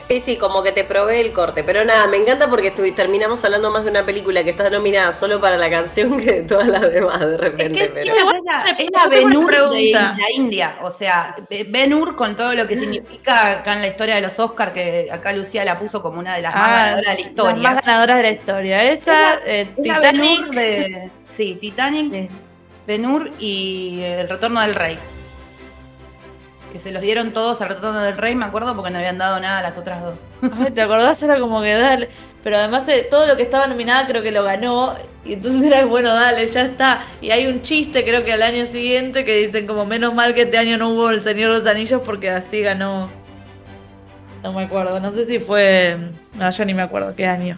Sí, sí, como que te probé el corte. Pero nada, me encanta porque terminamos hablando más de una película que está nominada solo para la canción que de todas las demás de repente. Es, que, es la, Benur de la India. O sea, Benur con todo lo que significa acá en la historia de los Oscars, que acá Lucía la puso como una de las más ah, ganadoras de la historia. Las más ganadoras de la historia. Esa, eh, Titanic. de, sí, Titanic, Benur y El Retorno del Rey que se los dieron todos al retorno del rey, me acuerdo, porque no habían dado nada a las otras dos. ¿Te acordás? Era como que dale. Pero además de todo lo que estaba nominada creo que lo ganó. Y entonces era bueno, dale, ya está. Y hay un chiste creo que al año siguiente que dicen como menos mal que este año no hubo el Señor de los Anillos porque así ganó. No me acuerdo, no sé si fue... No, yo ni me acuerdo qué año.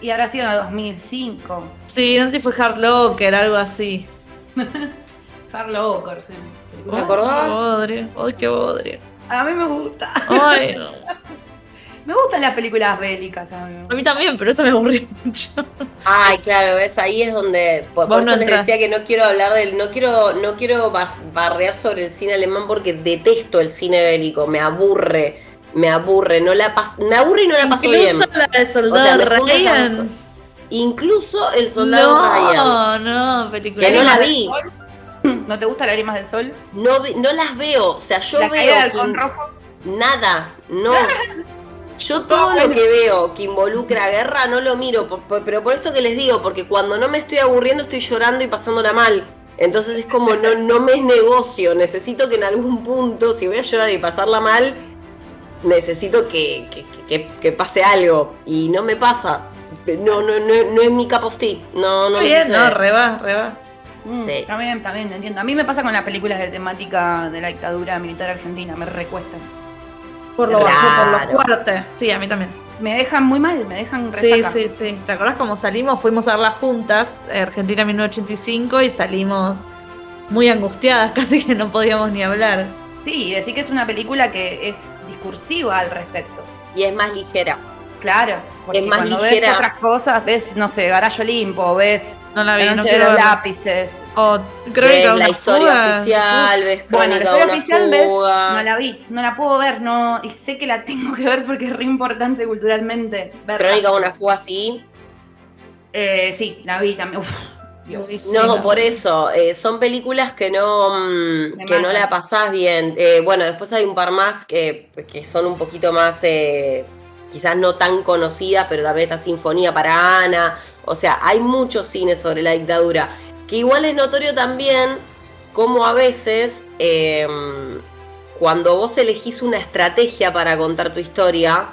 Y ahora sido en 2005. Sí, no sé si fue Hard Locker, algo así. Hard Locker, sí. ¿Me acordás? Bodre. Ay, qué bodre. A mí me gusta. Ay, no. me gustan las películas bélicas. A mí. a mí también, pero eso me aburrió mucho. Ay, claro, ves, ahí es donde. Por, eso les decía que no quiero hablar del. No quiero, no quiero bardear sobre el cine alemán porque detesto el cine bélico. Me aburre. Me aburre. No la me aburre y no la paso bien. Incluso la de Soldado Ryan. Incluso el Soldado no, Ryan. No, no, película. Que no la vi. ¿No te gusta Lágrimas del Sol? No, no las veo. O sea, yo ¿La veo. Caída rojo? Nada, no. Yo todo lo que veo que involucra guerra no lo miro, pero por esto que les digo, porque cuando no me estoy aburriendo estoy llorando y pasándola mal. Entonces es como no, no me es negocio, necesito que en algún punto, si voy a llorar y pasarla mal, necesito que, que, pase algo. Y no me pasa. No, no, no, no es mi cup of tea. No, no. Bien, no, reba, reba. Mm, sí. También, también, entiendo. A mí me pasa con las películas de temática de la dictadura militar argentina, me recuestan. Por lo bajo, por lo fuerte. Sí, a mí también. me dejan muy mal, me dejan Sí, resaca. sí, sí. ¿Te acuerdas cómo salimos? Fuimos a verla juntas, Argentina 1985, y salimos muy angustiadas, casi que no podíamos ni hablar. Sí, decir que es una película que es discursiva al respecto. Y es más ligera. Claro, porque Es más cuando ligera. ves otras cosas, ves, no sé, Garayo Olimpo, ves No la vi, La no Noche de quiero los verla. Lápices. O Crónica ves de la historia fuga. oficial, ves Bueno, la de historia una oficial, ¿ves? No la vi, no la puedo ver, no, y sé que la tengo que ver porque es re importante culturalmente verla. Crónica de una fuga, sí. Eh, sí, la vi también. Uf. No, por eso, eh, son películas que no, mm, que no la pasás bien. Eh, bueno, después hay un par más que, que son un poquito más, eh, quizás no tan conocidas, pero también está Sinfonía para Ana. O sea, hay mucho cine sobre la dictadura. Que igual es notorio también cómo a veces, eh, cuando vos elegís una estrategia para contar tu historia,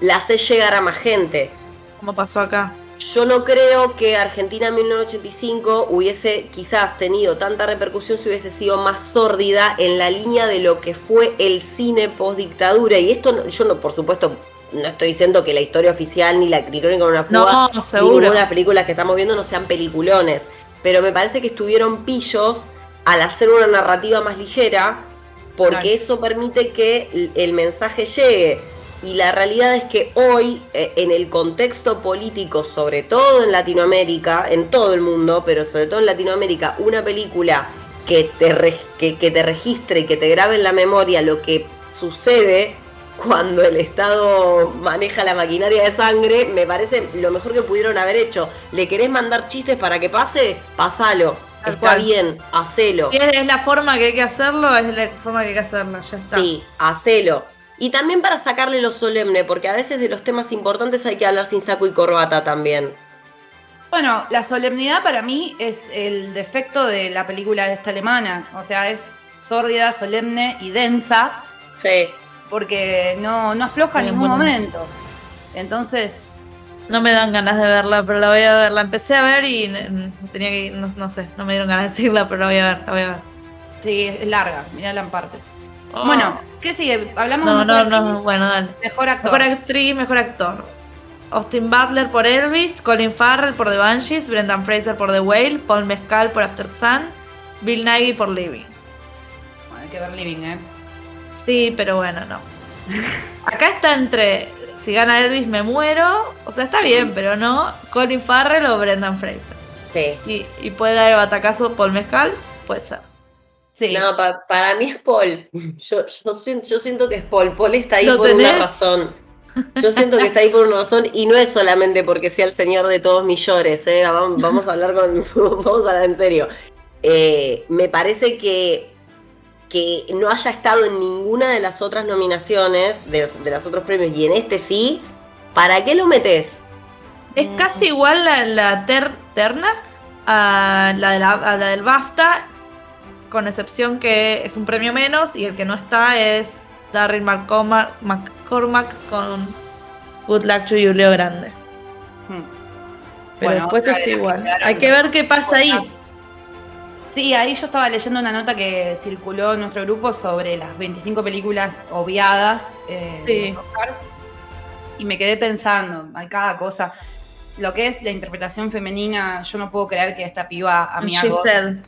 la haces llegar a más gente. Como pasó acá. Yo no creo que Argentina 1985 hubiese quizás tenido tanta repercusión si hubiese sido más sórdida en la línea de lo que fue el cine post dictadura. Y esto, no- yo no, por supuesto, no estoy diciendo que la historia oficial ni la crónica de una fuga No, ni seguro. ninguna de las películas que estamos viendo no sean peliculones. Pero me parece que estuvieron pillos al hacer una narrativa más ligera, porque Claro. eso permite que el mensaje llegue. Y la realidad es que hoy, eh, en el contexto político, sobre todo en Latinoamérica, en todo el mundo, pero sobre todo en Latinoamérica, una película que te, que, que te registre y que te grabe en la memoria lo que sucede cuando el Estado maneja la maquinaria de sangre, me parece lo mejor que pudieron haber hecho. ¿Le querés mandar chistes para que pase? Pasalo. Tal Está cual. bien, hacelo. Si es, es la forma que hay que hacerlo, es la forma que hay que hacerlo, ya está. Sí, hacelo. Y también para sacarle lo solemne, porque a veces de los temas importantes hay que hablar sin saco y corbata también. Bueno, la solemnidad para mí es el defecto de la película esta alemana. O sea, es sórdida, solemne y densa, Sí. porque no, no afloja en ningún momento. Entonces, No me dan ganas de verla, pero la voy a ver. La empecé a ver y tenía que ir- no, no sé, no me dieron ganas de seguirla, pero la voy a ver, la voy a ver. sí, es larga, mirala en partes. Oh. Bueno, ¿qué sigue? Hablamos no, de no, mejor no, actriz. bueno, dale. Mejor actor. Mejor actriz, mejor actor. Austin Butler por Elvis, Colin Farrell por The Banshees, Brendan Fraser por The Whale, Paul Mescal por After Sun, Bill Nighy por Living. Bueno, hay que ver Living, ¿eh? Sí, pero bueno, no. Acá está entre si gana Elvis me muero, o sea, está bien, pero no Colin Farrell o Brendan Fraser. Sí. Y, y puede dar el batacazo Paul Mescal, puede ser. Sí. No, pa- para mí es Paul. Yo, yo, siento, yo siento que es Paul. Paul está ahí ¿Lo por una razón. Yo siento que está ahí por una razón y no es solamente porque sea el señor de todos mis llores, ¿eh? vamos, vamos a hablar con, vamos a hablar en serio. Eh, me parece que, que no haya estado en ninguna de las otras nominaciones, de los, de los otros premios, y en este sí, ¿para qué lo metes? Es casi igual la, la ter- terna a la, de la, a la del BAFTA, con excepción que es un premio menos y el que no está es Darryl McCormack, McCormack con Good Luck to You, Leo Grande. Hmm. Pero Bueno, después es que igual. Hay que ver qué pasa ahí. Sí, ahí yo estaba leyendo una nota que circuló en nuestro grupo sobre las 25 películas obviadas eh, de los Oscars. Y me quedé pensando, hay cada cosa. Lo que es la interpretación femenina, yo no puedo creer que esta piba a said.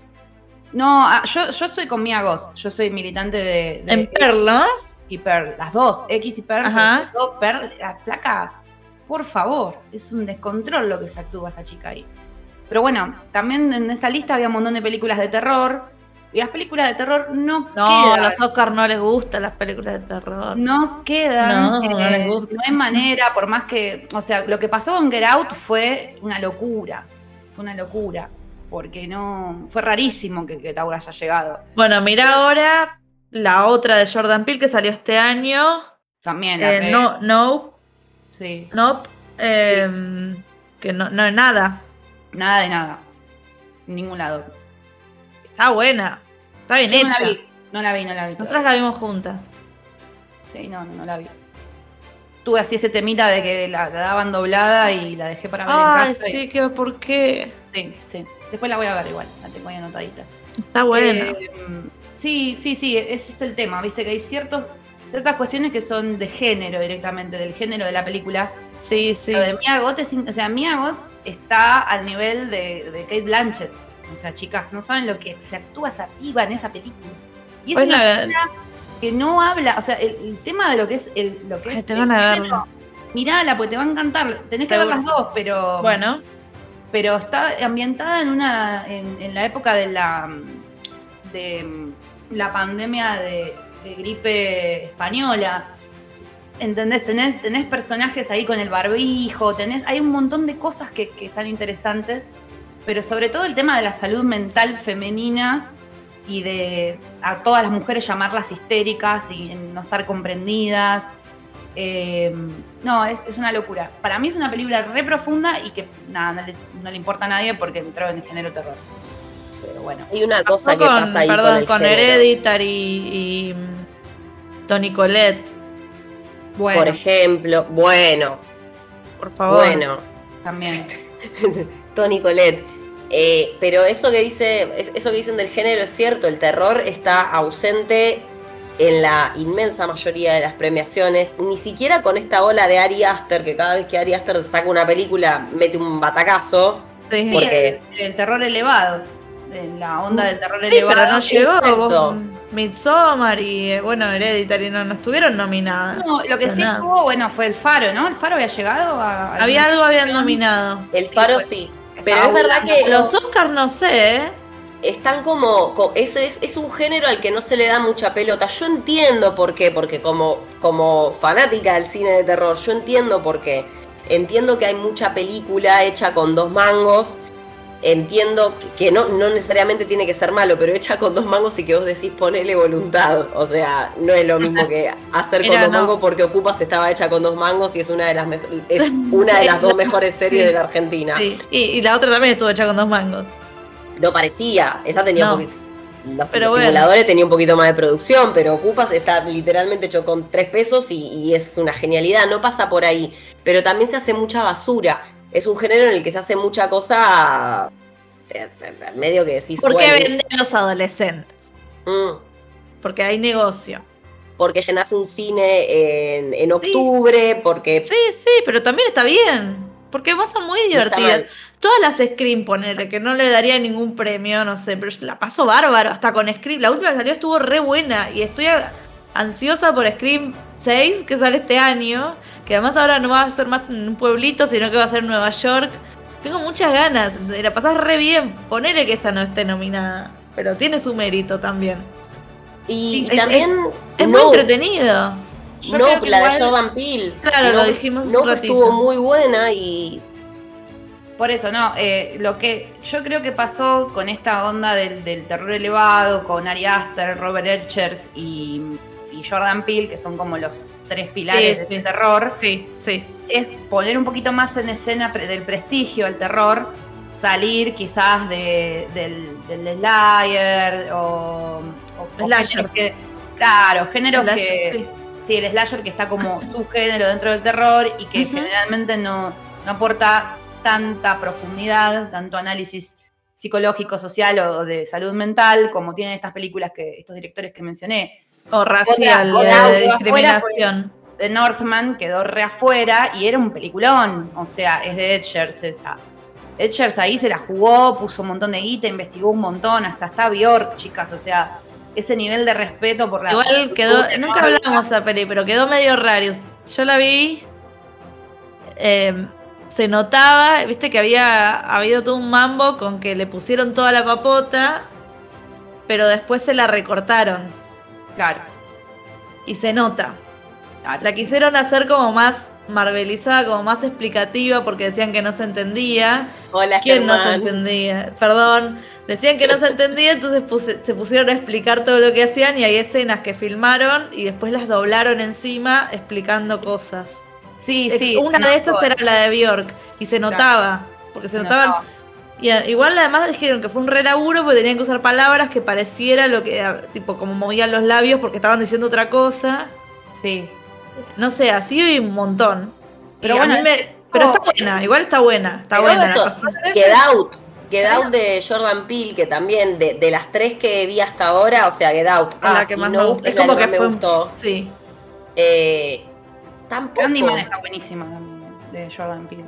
No, ah, yo, yo estoy con Mia Goth. Yo soy militante de, de En Pearl, ¿no? y Pearl. Las dos, X y Pearl. Ajá. Pearl, la flaca, por favor, es un descontrol lo que se actúa esa chica ahí. Pero bueno, también en esa lista había un montón de películas de terror. Y las películas de terror no, No, quedan. a los Oscars no les gustan las películas de terror. No quedan. No, no eh, les gusta. no hay manera, por más que. O sea, lo que pasó con Get Out fue una locura. Fue una locura. Porque no. Fue rarísimo que Get Out haya llegado. Bueno, mira ahora la otra de Jordan Peele que salió este año. También la Eh, no, no, Sí. no, eh, que no, no es nada. Nada de nada. En ningún lado. Está buena, está bien Yo no hecha. la vi. No la vi, no la vi. Nosotras la vimos juntas. Sí, no, no, no la vi. Tuve así ese temita de que la, la daban doblada y la dejé para ver Ay, en casa. y- sí, que ¿por qué? sí, sí. Después la voy a ver igual, la tengo ahí anotadita. Está buena. Eh, sí, sí, sí, ese es el tema, viste que hay ciertos, ciertas cuestiones que son de género directamente, del género de la película. Sí, sí. Lo de Mia Goth es, o sea, Mia Goth está al nivel de, de Kate Blanchett. O sea, chicas, no saben lo que se actúa esa piba en esa película. Y es Pues una la- película que no habla, o sea, el, el tema de lo que es el, lo que Ay, es te van a ver. mirala, porque te va a encantar. Tenés que ver las dos, pero Bueno, pero está ambientada en una en, la época de la de la pandemia de, de gripe española. ¿Entendés? Tenés, tenés personajes ahí con el barbijo, tenés, hay un montón de cosas que, que están interesantes, pero sobre todo el tema de la salud mental femenina y de a todas las mujeres llamarlas histéricas y no estar comprendidas. Eh, no, es, es una locura. Para mí es una película re profunda y que nada, no le, no le importa a nadie porque entró en el género terror. Pero bueno. Hay una cosa que con, pasa ahí perdón, con el con. Hereditary y mm, Tony Colette, Bueno, Por ejemplo, bueno, por favor. bueno, también. Tony Colette. Eh, pero eso que dice, es- eso que dicen del género es cierto, el terror está ausente en la inmensa mayoría de las premiaciones, ni siquiera con esta ola de Ari Aster, que cada vez que Ari Aster saca una película mete un batacazo. Sí, Sí, Porque- el, el terror elevado. La onda del terror Sí, elevado. pero no llegó. exacto. Vos, Midsommar y, eh, bueno, Hereditary no, no estuvieron nominadas. No, lo que sí nada. estuvo, bueno, fue el faro, ¿no? El faro había llegado a. Había algo habían nominado. El faro sí. Pero es verdad que Los Oscars no sé, ¿eh? Están como, co- eso es, es un género al que no se le da mucha pelota. Yo entiendo por qué, porque como, como fanática del cine de terror, yo entiendo por qué. Entiendo que hay mucha película hecha con dos mangos. Entiendo que, no, no necesariamente tiene que ser malo, pero hecha con dos mangos y que vos decís ponele voluntad. O sea, no es lo mismo que hacer con dos no. mangos porque Ocupas estaba hecha con dos mangos y es una de las, es una de las dos mejores series Sí. de la Argentina. Sí. Y, y la otra también estuvo hecha con dos mangos. No parecía, esa tenía No. un poquito. Los, Pero los bueno. simuladores tenían un poquito más de producción, pero Ocupas está literalmente hecho con tres pesos y, y es una genialidad. No pasa por ahí. Pero también se hace mucha basura. Es un género en el que se hace mucha cosa. eh, eh, medio que decís. ¿Por qué bueno, venden los adolescentes? mm, Porque hay negocio. porque llenás un cine en, en Sí. octubre, porque. Sí, sí, pero también está bien. Porque vos son muy divertidas. Todas las Scream, ponerle, que no le daría ningún premio, no sé, pero yo la paso bárbaro, hasta con Scream. La última que salió estuvo re buena y estoy ansiosa por Scream 6, que sale este año, que además ahora no va a ser más en un pueblito, sino que va a ser en Nueva York. Tengo muchas ganas, la pasás re bien. Ponele que esa no esté nominada, pero tiene su mérito también. Y también. Es muy no, entretenido. Yo no, la de Jordan Peele. Claro, no, lo dijimos no, un ratito. estuvo muy buena y Por eso, no, eh, lo que yo creo que pasó con esta onda del, del terror elevado, con Ari Aster, Robert Edgers y, y Jordan Peele, que son como los tres pilares Sí, de sí. este terror, Sí, sí. es poner un poquito más en escena del prestigio al terror, salir quizás de, del, del Slayer o, o- o Slasher. géneros que, claro, géneros que sí. Sí, el slasher que está como subgénero dentro del terror y que generalmente no, no aporta tanta profundidad, tanto análisis psicológico, social o de salud mental como tienen estas películas que estos directores que mencioné. O racial, audio afuera, pues. discriminación. The Northman quedó re afuera y era un peliculón, o sea, es de Edgers esa. Edgers ahí se la jugó, puso un montón de guita, investigó un montón, hasta está Bjork, chicas, o sea, ese nivel de respeto por la Igual quedó, nunca hablamos de peli, pero quedó medio raro. Yo la vi, eh, se notaba, viste que había habido todo un mambo con que le pusieron toda la papota, pero después se la recortaron Claro, y se nota. claro. La quisieron hacer como más marvelizada, como más explicativa, porque decían que no se entendía. Hola, ¿Quién no se entendía? Perdón. Decían que no se entendía, entonces puse- se pusieron a explicar todo lo que hacían y hay escenas que filmaron y después las doblaron encima explicando cosas. Sí, Eh, sí. Una de esas era la de Bjork y se notaba, porque se, notaban... notaba. Y a- igual además dijeron que fue un re laburo porque tenían que usar palabras que pareciera lo que, tipo, como movían los labios porque estaban diciendo otra cosa. Sí. No sé, así un montón. Pero Y bueno, me- pero está buena, igual está buena, está buena. eso. Get Out. Get Out de Jordan Peele, que también de, de las tres que vi hasta ahora, o sea, Get Out, Es la que más me no, gusta. es como que que más fue- me gustó. Sí. Eh, tampoco. Candyman está buenísima de Jordan Peele.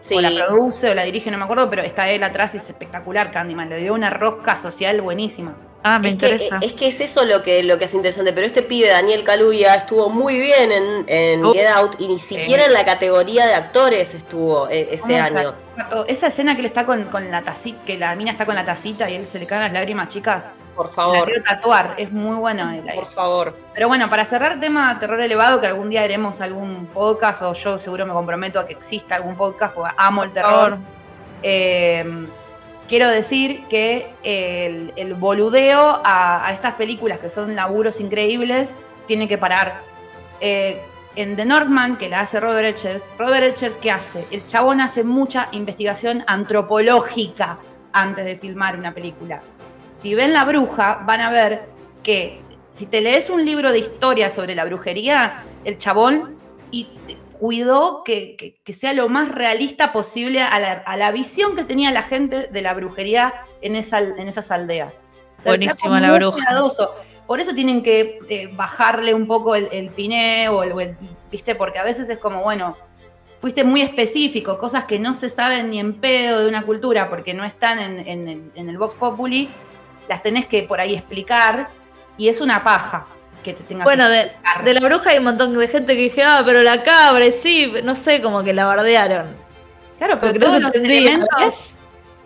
Sí. O la produce o la dirige, no me acuerdo, pero está él atrás y es espectacular Candyman. Le dio una rosca social buenísima. Ah, me es interesa. Que, es que es eso lo que, lo que es interesante, pero este pibe, Daniel Kaluuya, estuvo muy bien en, en Uh, Get Out y ni siquiera en la categoría de actores estuvo eh, ese ¿Cómo año. sa- Esa escena que él está con, con la tacita, que la mina está con la tacita y él se le caen las lágrimas, chicas. Por La favor, quiero tatuar, es muy bueno ahí. por favor. Pero bueno, para cerrar tema terror elevado, que algún día haremos algún podcast, o yo seguro me comprometo a que exista algún podcast, porque amo el terror. Eh, quiero decir que el, el boludeo a, a estas películas que son laburos increíbles tiene que parar. Eh, en The Northman, que la hace Robert Edgers, Robert Edgers, ¿qué hace? El chabón hace mucha investigación antropológica antes de filmar una película. Si ven La Bruja, van a ver que si te lees un libro de historia sobre la brujería, el chabón y cuidó que, que- que sea lo más realista posible a la, a la visión que tenía la gente de la brujería en, esa, en esas aldeas. O sea, Buenísima La Bruja. cuidadoso. Por eso tienen que eh, bajarle un poco el, el piné o el, ¿viste? Porque a veces es como, bueno, fuiste muy específico, cosas que no se saben ni en pedo de una cultura porque no están en, en el Vox Populi, las tenés que por ahí explicar y es una paja que te tengas Bueno, que de, de la bruja hay un montón de gente que dije, ah, pero la cabra, y sí, no sé, como que la bardearon. Claro, pero no todos los, entendía. elementos,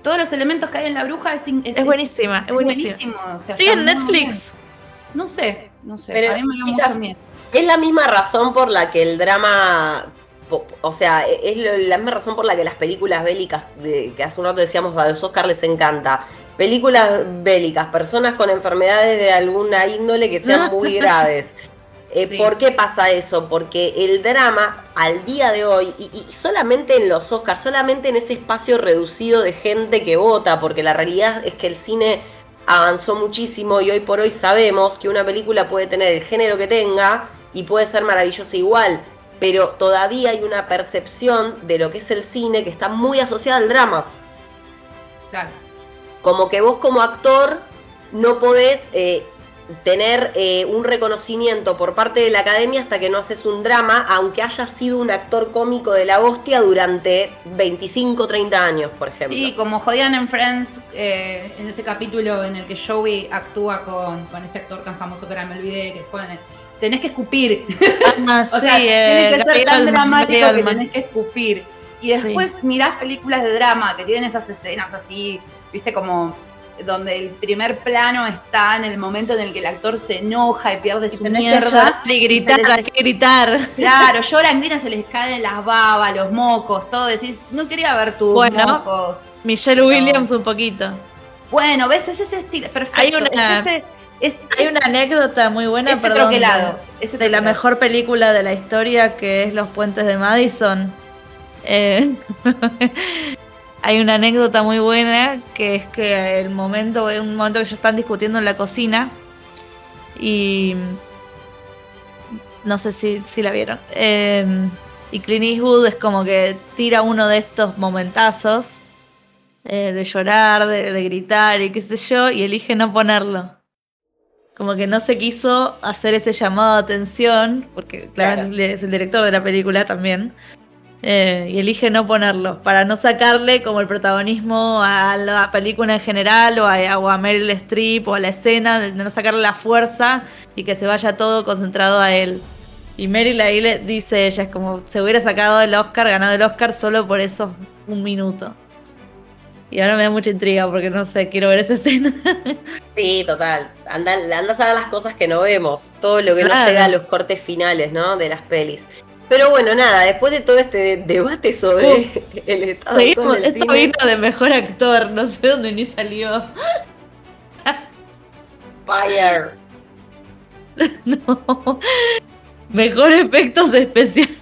todos los elementos que hay en la bruja es, es, Es buenísima, es buenísima. o sea, ¿Sigue está en Netflix? No sé, no sé. Pero, a mí me chicas, mucho miedo. Es la misma razón por la que el drama. O sea, es lo- la misma razón por la que las películas bélicas, que hace un rato decíamos a los Oscars les encanta. Películas bélicas, personas con enfermedades de alguna índole que sean muy graves. Eh, Sí. ¿Por qué pasa eso? Porque el drama al día de hoy, y, y solamente en los Oscars, solamente en ese espacio reducido de gente que vota, porque la realidad es que el cine avanzó muchísimo y hoy por hoy sabemos que una película puede tener el género que tenga y puede ser maravillosa igual, pero todavía hay una percepción de lo que es el cine que está muy asociada al drama. Claro. Como que vos como actor no podés eh, tener eh, un reconocimiento por parte de la academia hasta que no haces un drama, aunque hayas sido un actor cómico de la hostia durante 25, 30 años, por ejemplo. Sí, como jodían en Friends, eh, en ese capítulo en el que Joey actúa con, con este actor tan famoso que ahora me olvidé, que juega en el- Tenés que escupir. Ah, O sí, sea, eh, tiene que ser tan dramático que tenés que escupir. Y después mirás películas de drama que tienen esas escenas así, viste, como donde el primer plano está en el momento en el que el actor se enoja y pierde su Tenés que mierda. llorar y gritar, les- hay que gritar. Claro, lloran, gritan, se les caen las babas, los mocos, todo. Decís, no quería ver tus Bueno. mocos. Michelle No. Williams un poquito. Bueno, ¿ves? Es ese estilo. Perfecto. Hay una- es ese, es, Hay es una anécdota muy buena, ese perdón, troquelado. ese de la mejor película de la historia que es Los Puentes de Madison. Eh, hay una anécdota muy buena que es que el momento, un momento que ellos están discutiendo en la cocina y no sé si, si la vieron. Eh, y Clint Eastwood es como que tira uno de estos momentazos eh, de llorar, de, de gritar y qué sé yo, y elige no ponerlo. Como que no se quiso hacer ese llamado de atención, porque claramente Claro. es el director de la película también. eh, y elige no ponerlo, para no sacarle como el protagonismo a la película en general, o a, o a Meryl Streep, o a la escena, de no sacarle la fuerza y que se vaya todo concentrado a él. Y Meryl ahí le dice ella, es como se hubiera sacado el Oscar, ganado el Oscar solo por esos un minuto. Y ahora me da mucha intriga porque no sé, quiero ver esa escena. Sí, total. Anda, andas a ver las cosas que no vemos, todo lo que no Claro. llega a los cortes finales, ¿no? De las pelis. Pero bueno, nada, después de todo este de- debate sobre el estado Seguimos- del esto cine, vino de mejor actor, no sé dónde ni salió. Fire. No. Mejor efectos especiales.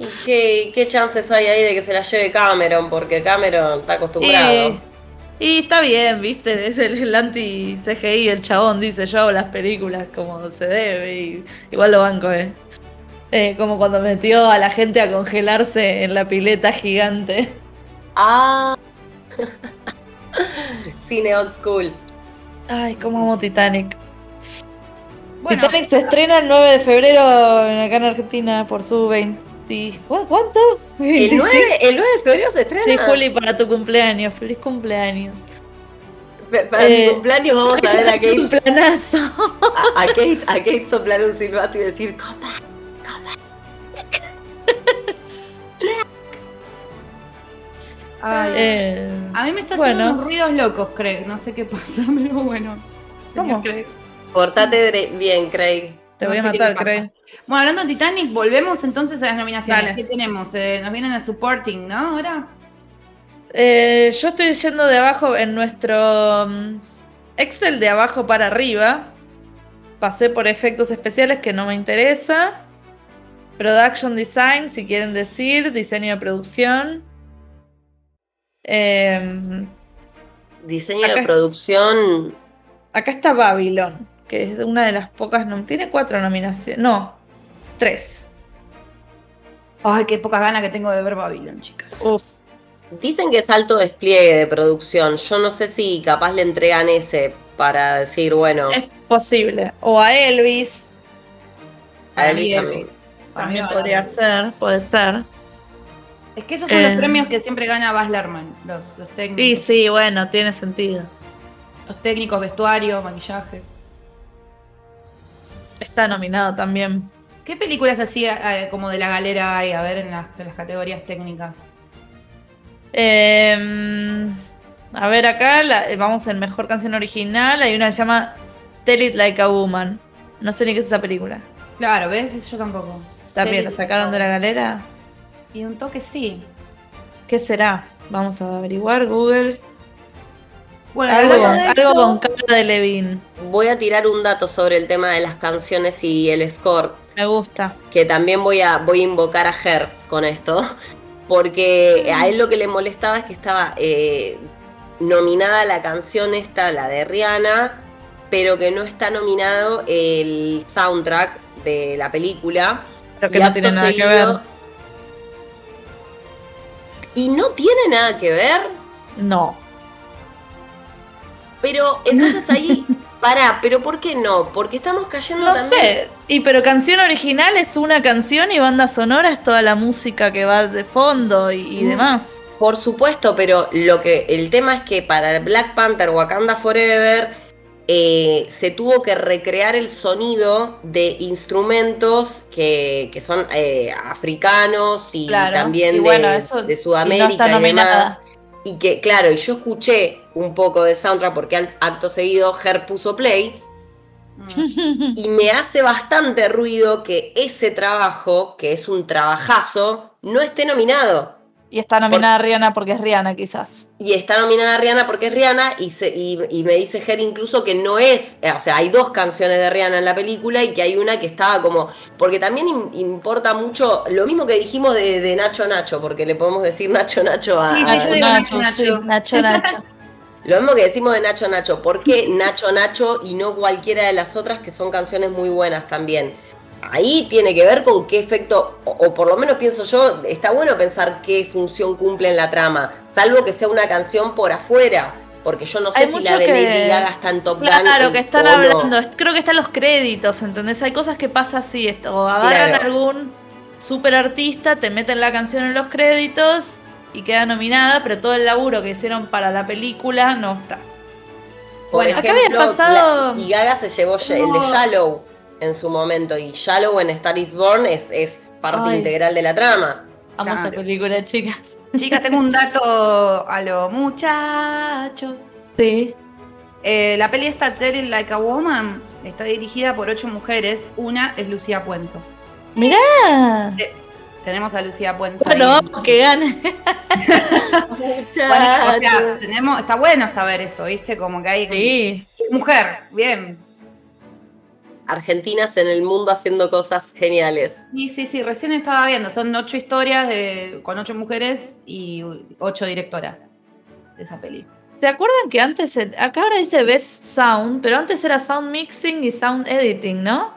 ¿Y qué, qué chances hay ahí de que se la lleve Cameron? Porque Cameron está acostumbrado. Y, y está bien, viste, es el, el anti-CGI, el chabón dice yo hago las películas como se debe y igual lo banco, eh. Eh, como cuando metió a la gente a congelarse en la pileta gigante. Ah. Cine old school. Ay, como amo Titanic. Bueno, Titanic se estrena el 9 de febrero acá en Argentina por su 20. ¿Cu- ¿Cuánto? El 9, el 9 de febrero se estrena. Sí, Juli, para tu cumpleaños. Feliz cumpleaños. Pa- Para Eh, mi cumpleaños vamos a ver a Es un Kate, planazo. a, a Kate, a Kate soplar un silbato y decir, copa. ay, Eh, a mí me está bueno. haciendo unos ruidos locos, Craig. No sé qué pasa, pero bueno. ¿Cómo? Craig. Portate bien, Craig. Te No voy a matar. Craig. Bueno, hablando de Titanic, volvemos entonces a las nominaciones. Dale. ¿Qué tenemos? Eh, nos vienen a supporting, ¿no? Ahora. Eh, yo estoy yendo de abajo en nuestro mm, Excel de abajo para arriba. Pasé por efectos especiales que no me interesa. Production design, si quieren decir, diseño de producción. Em, Diseño Acá- de producción. acá está Babylon, que es una de las pocas. nom- tiene cuatro nominaciones. No, tres. Ay, qué pocas ganas que tengo de ver Babylon, chicas. Uf, Dicen que es alto despliegue de producción. Yo no sé si capaz le entregan ese para decir, bueno, es posible. O a Elvis, a Elvis también. también podría a ser, puede ser. Es que esos son Eh. los premios que siempre gana Baz Luhrmann, los, los técnicos. sí, bueno, tiene sentido. Los técnicos, vestuario, maquillaje. Está nominado también. ¿Qué películas así eh, como de la galera hay? A ver, en las, en las categorías técnicas. Eh, a ver, acá la- vamos en mejor canción original. Hay una que se llama Tell It Like a Woman. No sé ni qué es esa película. Claro, ¿ves? Yo tampoco. También la sacaron de la galera. Y un toque sí. ¿Qué será? Vamos a averiguar. Google. Bueno, Algo, con- de algo eso- con cara de Levin. Voy a tirar un dato sobre el tema de las canciones y el score, Me gusta. que también voy a, voy a invocar a Ger con esto, porque a él lo que le molestaba es que estaba eh, nominada la canción esta, la de Rihanna, pero que no está nominado el soundtrack de la película. Pero que Y no tiene nada que ver. Y no tiene nada que ver, No. Pero entonces ahí, pará, pero ¿por qué no? Porque estamos cayendo No también... sé. Y pero canción original es una canción y banda sonora es toda la música que va de fondo y, y Mm. demás. Por supuesto, pero lo que el tema es que para el Black Panther Wakanda Forever eh, se tuvo que recrear el sonido de instrumentos que, que son eh, africanos y Claro, también y de, eso- de y no Sudamérica está y, demás. Y que, claro, y yo escuché un poco de soundtrack porque acto seguido Ger puso play Mm. y me hace bastante ruido que ese trabajo, que es un trabajazo, no esté nominado. Y está nominada Rihanna porque es Rihanna, quizás. Y está nominada Rihanna porque es Rihanna y, se- y, y me dice Ger incluso que no es, eh, o sea, hay dos canciones de Rihanna en la película y que hay una que estaba como, porque también im- importa mucho, lo mismo que dijimos de, de Nacho Nacho, porque le podemos decir Nacho Nacho a... Sí, sí, a- yo digo Nacho, Nacho. sí, Nacho, Nacho. Lo mismo que decimos de Nacho Nacho, ¿por qué Nacho Nacho y no cualquiera de las otras que son canciones muy buenas también? Ahí tiene que ver con qué efecto, o, o por lo menos pienso yo, está bueno pensar qué función cumple en la trama, salvo que sea una canción por afuera, porque yo no sé Hay si la de que- Lady Gaga está en Top Claro, que están no. hablando. Creo que están los créditos, ¿entendés? Hay cosas que pasa así. esto, O agarran Claro. algún super artista, te meten la canción en los créditos y queda nominada, pero todo el laburo que hicieron para la película no está. Por Bueno, acá había ejemplo, pasado- la- y Gaga se llevó el de. Shallow en su momento, y Shallow en Star is Born es, es parte Ay. integral de la trama. Amo esa Claro. película, chicas. Chicas, tengo un dato a los muchachos. Sí. Eh, la peli esta, Jerry Like a Woman, está dirigida por ocho mujeres. Una es Lucía Puenzo. Mirá. Tenemos a Lucía Puenzo. Bueno, ahí. vamos que gane. Bueno, o sea, tenemos, está bueno saber eso, ¿viste? Como que hay Sí. mujer, bien. Argentinas en el mundo haciendo cosas geniales. Sí, sí, sí, recién estaba viendo, son ocho historias de, con ocho mujeres y ocho directoras de esa peli. ¿Se acuerdan que antes, acá ahora dice Best Sound, pero antes era Sound Mixing y Sound Editing, ¿no?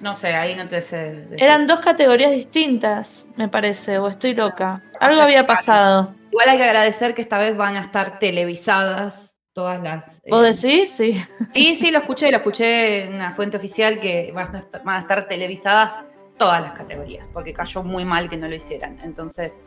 No sé, ahí no te sé. decir. Eran dos categorías distintas, me parece, o estoy loca. Algo había pasado. Igual hay que agradecer que esta vez van a estar televisadas todas las... ¿Vos eh, decís? Sí. Sí, sí, lo escuché, lo escuché en una fuente oficial que van a estar, van a estar televisadas todas las categorías, porque cayó muy mal que no lo hicieran. Entonces,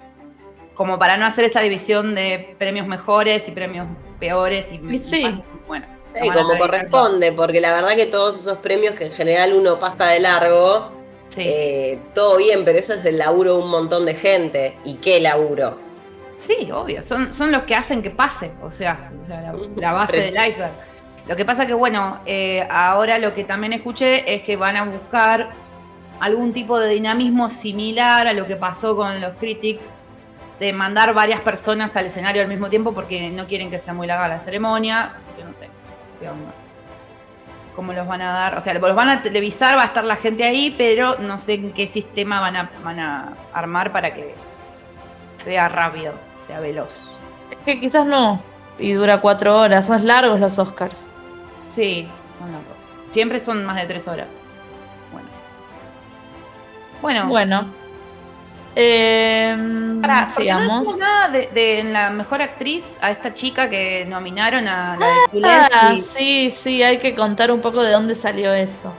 como para no hacer esa división de premios mejores y premios peores y, Y sí. más- bueno. como corresponde, porque la verdad que todos esos premios que en general uno pasa de largo. Sí. eh, todo bien, pero eso es el laburo de un montón de gente. ¿Y qué laburo? Sí, obvio, son, son los que hacen que pase, o sea, o sea, la, la base del iceberg. Lo que pasa que, bueno, eh, ahora lo que también escuché es que van a buscar algún tipo de dinamismo similar a lo que pasó con los critics, de mandar varias personas al escenario al mismo tiempo porque no quieren que sea muy larga la ceremonia, así que no sé, qué onda. ¿Cómo los van a dar? O sea, los van a televisar, va a estar la gente ahí, pero no sé en qué sistema van a, van a armar para que sea rápido, sea veloz. Es que quizás no. Y dura cuatro horas. Son largos los Oscars. Sí, son largos. Siempre son más de tres horas. Bueno. Bueno, Bueno. Eh, pará, porque no nada de, de la mejor actriz a esta chica que nominaron a la de Ah, sí, sí, hay que contar un poco de dónde salió eso.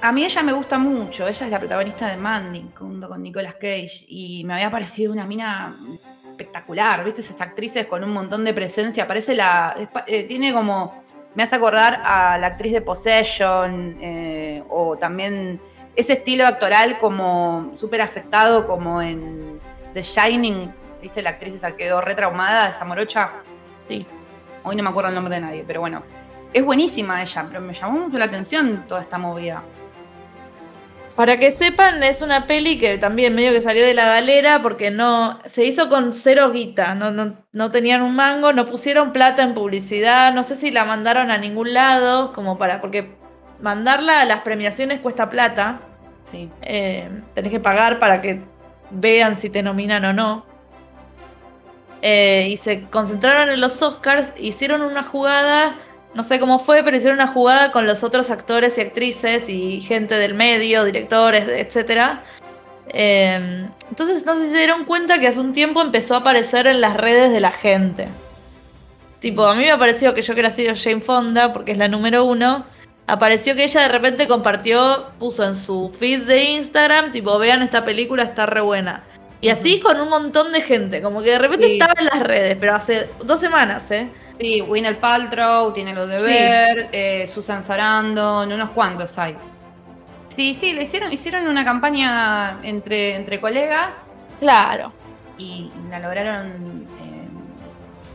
A mí ella me gusta mucho. Ella es la protagonista de Mandy, junto con Nicolas Cage. Y me había parecido una mina espectacular. ¿Viste? Esas actrices con un montón de presencia. Parece la. eh, tiene como. Me hace acordar a la actriz de Possession. eh, o también ese estilo actoral como súper afectado, como en The Shining. ¿Viste? La actriz esa quedó retraumada, esa morocha. Sí. Hoy no me acuerdo el nombre de nadie, pero bueno. Es buenísima ella, pero me llamó mucho la atención toda esta movida. Para que sepan, es una peli que también medio que salió de la galera porque no se hizo con cero guita, no, no, no tenían un mango, no pusieron plata en publicidad, no sé si la mandaron a ningún lado, como para, porque mandarla a las premiaciones cuesta plata, Sí. eh, tenés que pagar para que vean si te nominan o no. Eh, y se concentraron en los Oscars, hicieron una jugada, no sé cómo fue, pero hicieron una jugada con los otros actores y actrices y gente del medio, directores, etcétera. Eh, entonces no sé si se dieron cuenta que hace un tiempo empezó a aparecer en las redes de la gente. Tipo, a mí me ha parecido que yo que era sido Jane Fonda, porque es la número uno, apareció que ella de repente compartió, puso en su feed de Instagram, tipo, vean esta película, está re buena. Y así con un montón de gente, como que de repente Sí. estaba en las redes, pero hace dos semanas, ¿eh? Sí, Winner Paltrow, tiene lo de Sí. ver, eh, Susan Sarandon, unos cuantos hay. Sí, sí, le hicieron, hicieron una campaña entre, entre colegas Claro. y la lograron eh,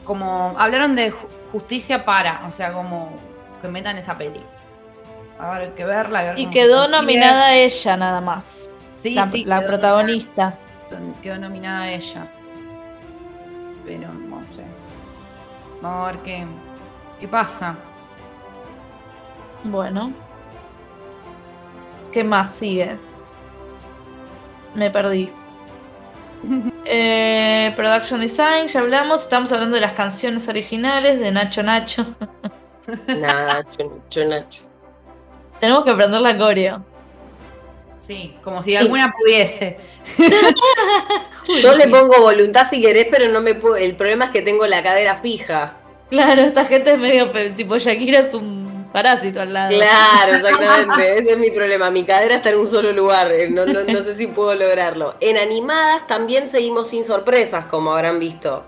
como hablaron de ju- justicia para, o sea, como que metan esa peli. A ver, hay que verla. a ver Y quedó nominada ella nada más. Sí, la sí, la protagonista. Quedó nominada ella. Pero no sé. Vamos a ver qué, qué pasa. Bueno. ¿Qué más sigue? Me perdí. Eh, production Design, ya hablamos. Estamos hablando de las canciones originales de Nacho Nacho. Nacho, Nacho, Nacho. Tenemos que aprender la coreo. Sí, como si alguna pudiese. Yo le pongo voluntad si querés, pero no me puedo. El problema es que tengo la cadera fija. Claro, esta gente es medio. Tipo, Shakira es un parásito al lado. Claro, exactamente. Ese es mi problema. Mi cadera está en un solo lugar. eh, No, no, no sé si puedo lograrlo. En animadas también seguimos sin sorpresas, como habrán visto.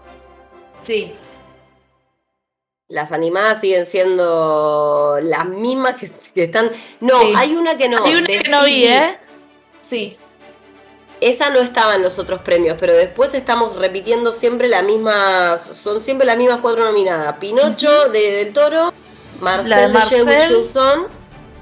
Sí, Las animadas siguen siendo las mismas que, que están. No, Sí. hay una que no. Hay una que no vi. ¿eh? Sí. Esa no estaba en los otros premios, pero después estamos repitiendo siempre la misma. Son siempre las mismas cuatro nominadas: Pinocho de Del Toro, Marcel La de. Wilson,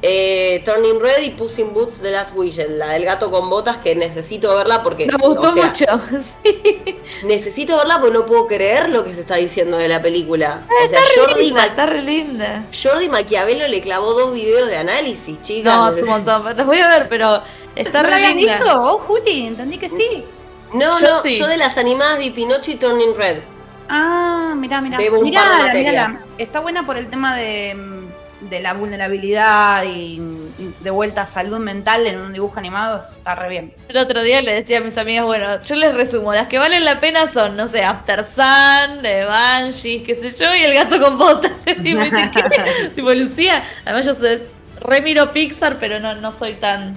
eh, Turning Red y Puss in Boots de Last Wish, la del gato con botas, que necesito verla porque. Me gustó o sea, mucho. Sí. Necesito verla porque no puedo creer lo que se está diciendo de la película. Ah, o sea, Jordi, Linda, está re linda. Jordi Maquiavelo le clavó dos videos de análisis, chicas. No, es un montón. Los voy a ver, pero está ¿No la re linda. visto? Oh, Juli, entendí que sí. No, Yo no, sí. yo de las animadas vi Pinocho y Turning Red. Ah, mirá, mirá. Debo un par de mirala. Está buena por el tema de. De la vulnerabilidad y, de vuelta a salud mental en un dibujo animado está re bien. El otro día le decía a mis amigas, bueno, yo les resumo, las que valen la pena son, no sé, After Sun, de Banshee, qué sé yo, y el gato con botas. tipo, Lucía, además yo sé, remiro Pixar, pero no, no soy tan...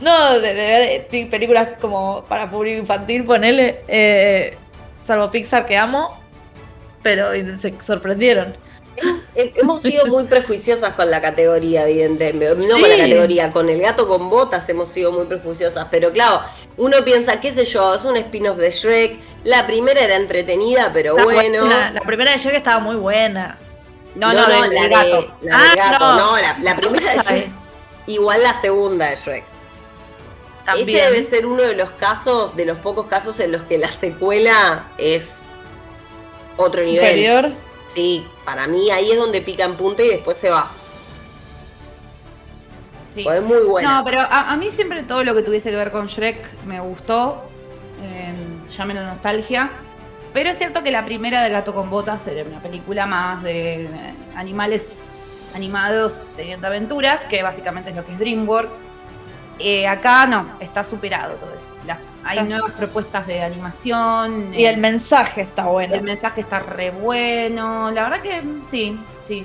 No, de, ver películas como para público infantil, ponele, eh, salvo Pixar que amo, pero se sorprendieron. Hemos sido muy prejuiciosas con la categoría, evidentemente. No con la categoría, con el gato con botas hemos sido muy prejuiciosas. Pero claro, uno piensa, qué sé yo, es un spin-off de Shrek. La primera era entretenida, pero bueno. La primera de Shrek estaba muy buena. No, no, no, la, gato. La ah, gato, no, la, primera de Shrek. Igual la segunda de Shrek. Ese debe ser uno de los casos, de los pocos casos en los que la secuela es otro Superior. nivel. Sí, para mí ahí es donde pica en punta y después se va. Sí. Pues es muy bueno. No, pero a, mí siempre todo lo que tuviese que ver con Shrek me gustó. Eh, llámenlo nostalgia. Pero es cierto que la primera de Gato con Botas era una película más de eh, animales animados teniendo aventuras, que básicamente es lo que es DreamWorks. Eh, acá no, está superado todo eso. Hay nuevas propuestas de animación. Y el eh, mensaje está bueno. El mensaje está re bueno. La verdad que sí, sí.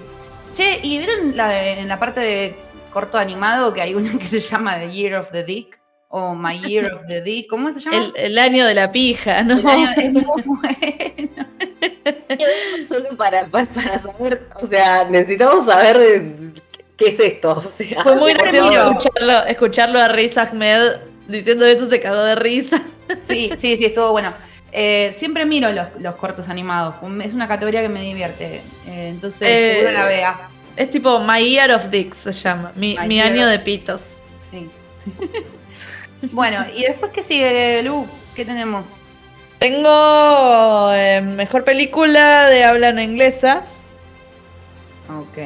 Che, ¿y vieron en la parte de corto animado que hay una que se llama The Year of the Dick? O My Year of the Dick, ¿cómo se llama? El, año de la pija, ¿no? El año, es muy bueno. Solo para, para saber, o sea, necesitamos saber de ¿qué es esto? O sea, Fue muy gracioso escucharlo, escucharlo a Riz Ahmed diciendo eso, se cagó de risa. Sí, sí, sí, estuvo bueno. Eh, siempre miro los, cortos animados. Es una categoría que me divierte. Eh, entonces, eh, seguro la vea. Es tipo My Year of Dicks se llama. Mi, año de pitos. Sí. bueno, ¿y después qué sigue, Lu? ¿Qué tenemos? Tengo mejor película de habla no inglesa. Ok.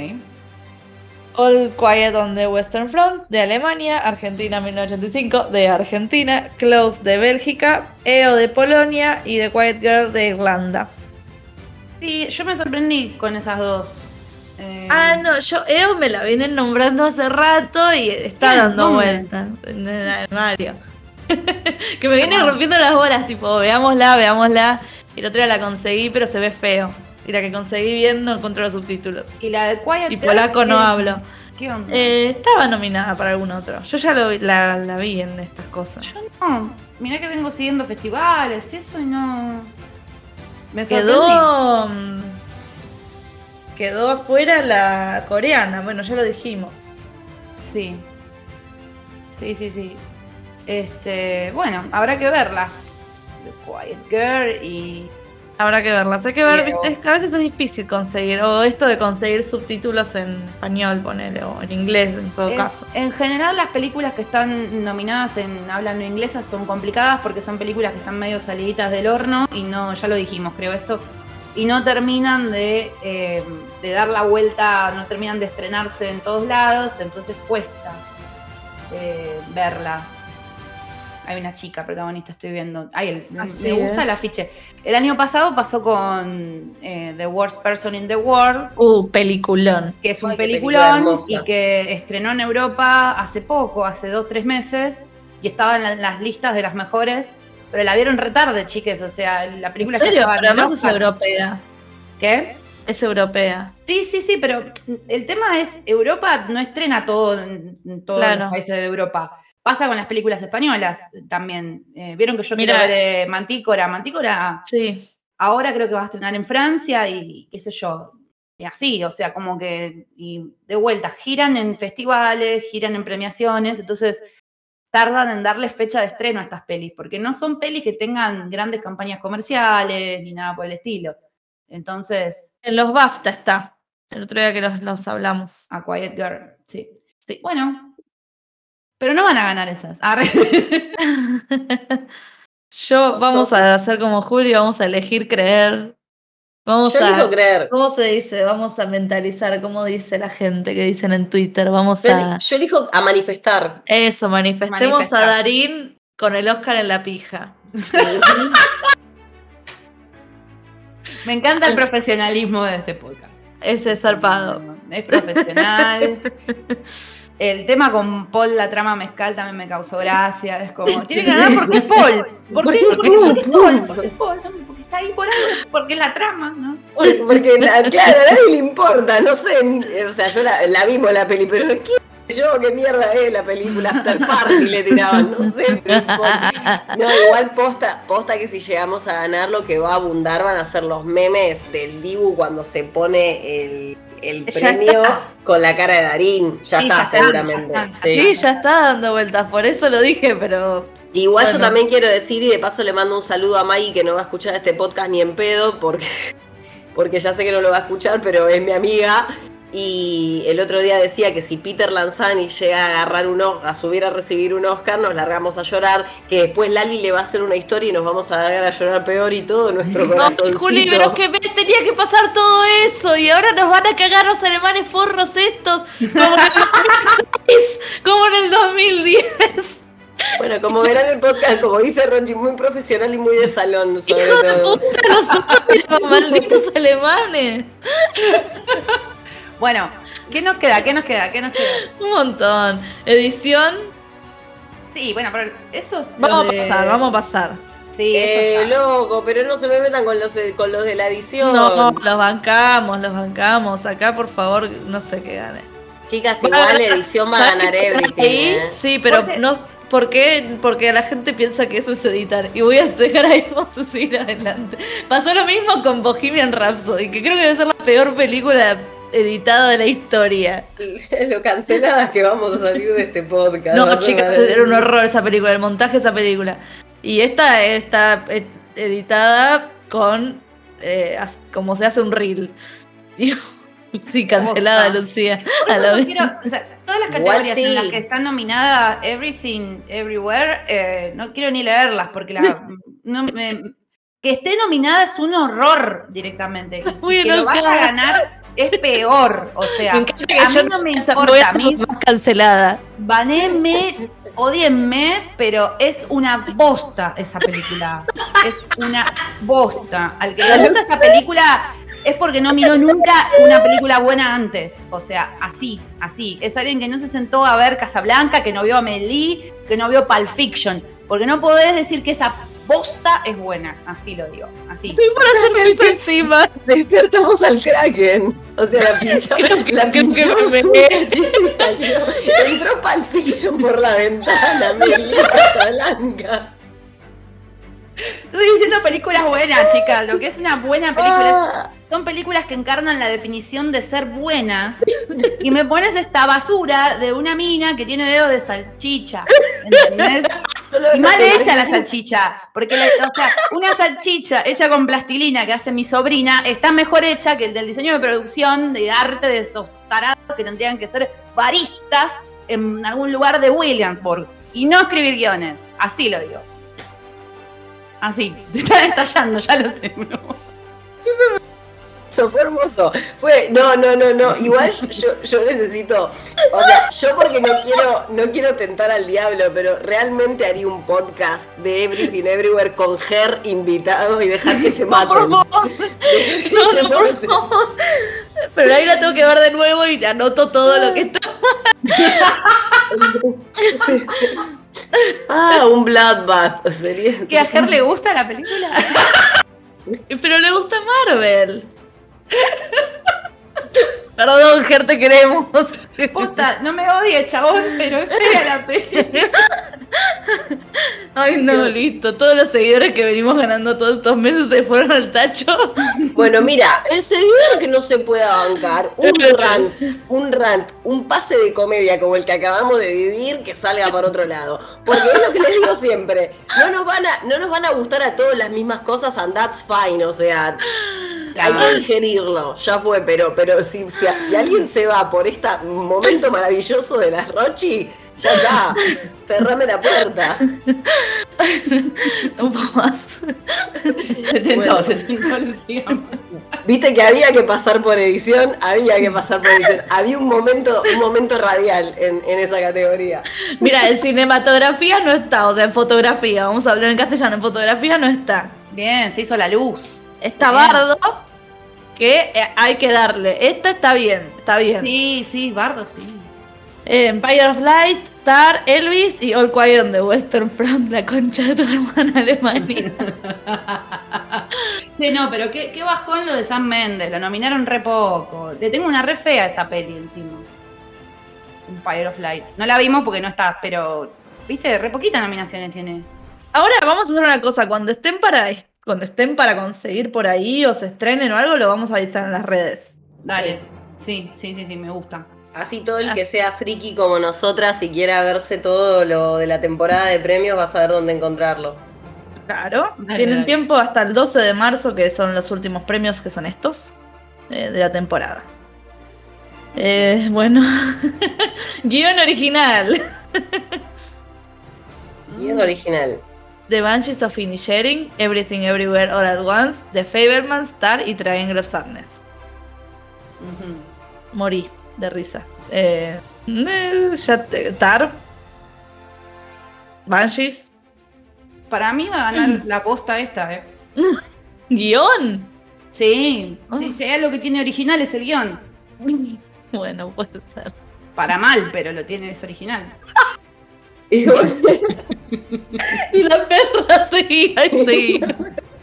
All Quiet on the Western Front de Alemania, Argentina 1985 de Argentina, Close de Bélgica, EO de Polonia y The Quiet Girl de Irlanda. Sí, yo me sorprendí con esas dos. Eh, ah, no, yo EO me la vienen nombrando hace rato y está dando vueltas en Mario. que me viene rompiendo las bolas, tipo, veámosla, veámosla. Y la otra la conseguí, pero se ve feo. Y la que conseguí bien no encontré los subtítulos. Y la de Quiet Y polaco no hablo. ¿Qué onda? Eh, estaba nominada para algún otro. Yo ya lo, la, la vi en estas cosas. Yo no. Mirá que vengo siguiendo festivales, eso y no. Me quedó. Mm, quedó afuera la coreana. Bueno, ya lo dijimos. Sí. Sí, sí, sí. Este, bueno, habrá que verlas. The Quiet Girl y Habrá que verlas. Hay que ver, a veces es difícil conseguir, o esto de conseguir subtítulos en español, ponele, o en inglés en todo caso. En general, las películas que están nominadas en habla no inglesa son complicadas porque son películas que están medio saliditas del horno y no, ya lo dijimos, creo esto, y no terminan de, eh, dar la vuelta, no terminan de estrenarse en todos lados, entonces cuesta eh, verlas hay una chica protagonista, estoy viendo. Ay, me gusta el afiche. El año pasado pasó con eh, The Worst Person in the World. Uh, peliculón. Que es un peliculón y que estrenó en Europa hace poco, hace dos, tres meses, y estaba en, las listas de las mejores, pero la vieron retarde, chiques. O sea, la película ¿En serio? pero además es europea. ¿Qué? Es europea. Sí, sí, sí, pero el tema es, Europa no estrena todo en todos los países de Europa. Pasa con las películas españolas también. Eh, Vieron que yo quiero ver eh, Mantícora. Mantícora. Sí. Ahora creo que va a estrenar en Francia y qué sé yo. Y así, o sea, como que. Y de vuelta, giran en festivales, giran en premiaciones. Entonces tardan en darle fecha de estreno a estas pelis, porque no son pelis que tengan grandes campañas comerciales ni nada por el estilo. Entonces. En los BAFTA está. El otro día que los, los hablamos. A Quiet Girl, sí. sí. Bueno, pero no van a ganar esas. Yo vamos a hacer como Julio, vamos a elegir creer. Vamos Yo a creer. ¿Cómo se dice? Vamos a mentalizar, como dice la gente que dicen en Twitter. Vamos a. Yo elijo a manifestar. Eso, manifestemos a Darín con el Oscar en la pija. Me encanta el profesionalismo de este podcast. Ese es zarpado. Es profesional. El tema con Paul, la trama mezcal, también me causó gracia. Es como, tiene que ganar porque es Paul. ¿Por qué? Porque es Paul. Porque es Paul. Porque está ahí por algo. Porque es la trama, ¿no? Porque, claro, a nadie le importa. No sé. O sea, yo la, la vimos la peli, pero ¿qué yo, qué mierda es la película After Party le tiraban, no sé. No, igual posta, posta que si llegamos a ganar lo que va a abundar van a ser los memes del Dibu cuando se pone el, el premio con la cara de Darín. Ya está, seguramente. sí. ya está dando vueltas, por eso lo dije, pero Igual yo también quiero decir, y de paso le mando un saludo a Maggie que no va a escuchar este podcast ni en pedo, porque, porque ya sé que no lo va a escuchar, pero es mi amiga. Y el otro día decía que si Peter Lanzani llega a agarrar un a subir a recibir un Oscar, nos largamos a llorar, que después Lali le va a hacer una historia y nos vamos a largar a llorar peor y todo nuestro corazón. Juli, pero es que tenía que pasar todo eso y ahora nos van a cagar los alemanes forros estos, como en el, como en el 2010. Bueno, como verán el podcast, como dice Ronchi, muy profesional y muy de salón, sobre todo. los malditos alemanes. Bueno, ¿qué nos queda? ¿Qué nos queda? ¿Qué nos queda? Un montón. Edición. Sí, bueno, pero eso es. Vamos a pasar, vamos a pasar. Sí, eh, loco, pero no se me metan con los, de, con los de la edición. No, los bancamos, los bancamos. Acá, por favor, no sé qué gane. Chicas, igual la edición va a ganar Everything. ¿eh? Sí, pero no. ¿Por qué? Porque la gente piensa que eso es editar. Y voy a dejar ahí, vamos a seguir adelante. Pasó lo mismo con Bohemian Rhapsody, que creo que debe ser la peor película editada de la historia. Lo canceladas que vamos a salir de este podcast. No, chicas, era un horror esa película, el montaje de esa película. Y esta está editada con eh, como se hace un reel. Sí, cancelada, Lucía. todas las categorías en las que están nominadas Everything, Everywhere, eh, no quiero ni leerlas porque la, que esté nominada es un horror directamente. que lo vaya a ganar es peor. O sea, a mí no me importa. A mí, más cancelada. Baneme, odienme, pero es una bosta esa película. Es una bosta. Al que le gusta esa película es porque no miró nunca una película buena antes. O sea, así, así. Es alguien que no se sentó a ver Casablanca, que no vio a Melí, que no vio Pulp Fiction. Porque no podés decir que esa posta es buena, así lo digo, así. Estoy para hacer encima. Despertamos al Kraken. O sea, la pinchamos, la pinchamos salió. Entró Pulp Fiction por la ventana, mi blanca. Estoy diciendo películas buenas, chicas. Lo que es una buena película son películas que encarnan la definición de ser buenas. Y me pones esta basura de una mina que tiene dedos de salchicha. ¿Entendés? Y mal hecha la salchicha. Porque, o sea, una salchicha hecha con plastilina que hace mi sobrina está mejor hecha que el del diseño de producción de arte de esos tarados que tendrían que ser baristas en algún lugar de Williamsburg. Y no escribir guiones. Así lo digo. Así, te están estallando, ya lo sé. Eso fue hermoso. Fue, no, no, no, no. Igual yo, yo necesito, o sea, yo porque no quiero, no quiero tentar al diablo, pero realmente haría un podcast de Everything Everywhere con Ger invitado y dejar que se maten. No, no, Pero ahí la tengo que ver de nuevo y te anoto todo lo que está. ah, un Bloodbath. Sería... ¿Que a Ger le gusta la película? Pero le gusta Marvel. Perdón, Ger, te queremos. Puta, no me odie, chabón, pero es fea la película. Ay, no, listo. Todos los seguidores que venimos ganando todos estos meses se fueron al tacho. Bueno, mira, el seguidor que no se pueda bancar, un rant, un rant, un pase de comedia como el que acabamos de vivir, que salga por otro lado. Porque es lo que les digo siempre. No nos van a, no nos van a gustar a todos las mismas cosas, and that's fine. O sea, hay que digerirlo, ya fue, pero, pero si, si, alguien se va por este momento maravilloso de las Rochi, ya está, cerrame la puerta. Un poco más. Se tentó, se Viste que había que pasar por edición, había que pasar por edición. Había un momento, un momento radial en, en esa categoría. Mira, en cinematografía no está, o sea, en fotografía, vamos a hablar en castellano, en fotografía no está. Bien, se hizo la luz. Está Bardo, que eh, hay que darle. Esta está bien, está bien. Sí, sí, Bardo, sí. Eh, Empire of Light, Tar, Elvis y All Quiet on the Western Front, la concha de tu hermana Alemania. sí, no, pero qué, qué bajón lo de Sam Mendes, lo nominaron re poco. Le tengo una re fea esa peli encima. Empire of Light. No la vimos porque no está, pero, viste, re poquitas nominaciones tiene. Ahora vamos a hacer una cosa, cuando estén para cuando estén para conseguir por ahí o se estrenen o algo, lo vamos a avisar en las redes. Dale. Sí, sí, sí, sí, me gusta. Así todo el que sea friki como nosotras y quiera verse todo lo de la temporada de premios va a saber dónde encontrarlo. Claro, tienen tiempo hasta el 12 de marzo, que son los últimos premios que son estos eh, de la temporada. Eh, bueno, guion original. guion original. The Banshees of Inisherin, Everything Everywhere All at Once, The Favorman, Star y Triangle of Sadness. Morí de risa. Eh, eh Tar. Banshees. Para mí va a ganar la posta esta, ¿eh? ¿Guión? Sí, sí, si lo que tiene original es el guion. Bueno, puede ser. Para mal, pero lo tiene, es original. y la perra seguía y seguía.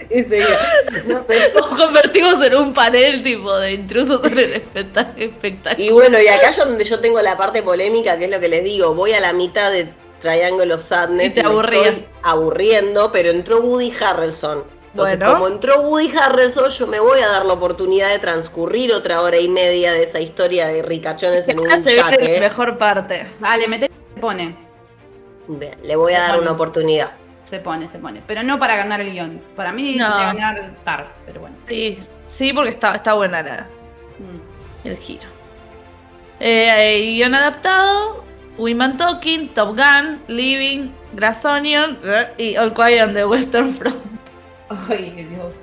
Y seguía. Nos convertimos en un panel tipo de intrusos en el espectáculo. Y bueno, y acá es donde yo tengo la parte polémica, que es lo que les digo. Voy a la mitad de Triangle of Sadness. Y te aburría. aburriendo, pero entró Woody Harrelson. Entonces, como entró Woody Harrelson, yo me voy a dar la oportunidad de transcurrir otra hora y media de esa historia de ricachones en un yate. mejor parte. Vale, mete se pone. le voy a dar una oportunidad. Se pone, se pone. Pero no para ganar el guion. Para mí, no. ganar Tar, pero bueno. Sí, sí, porque está, está buena la, mm. el giro. Eh, guion adaptado, Women Talking, Top Gun, Living, Grass Onion eh, y All Quiet on the Western Front. Ay, Dios.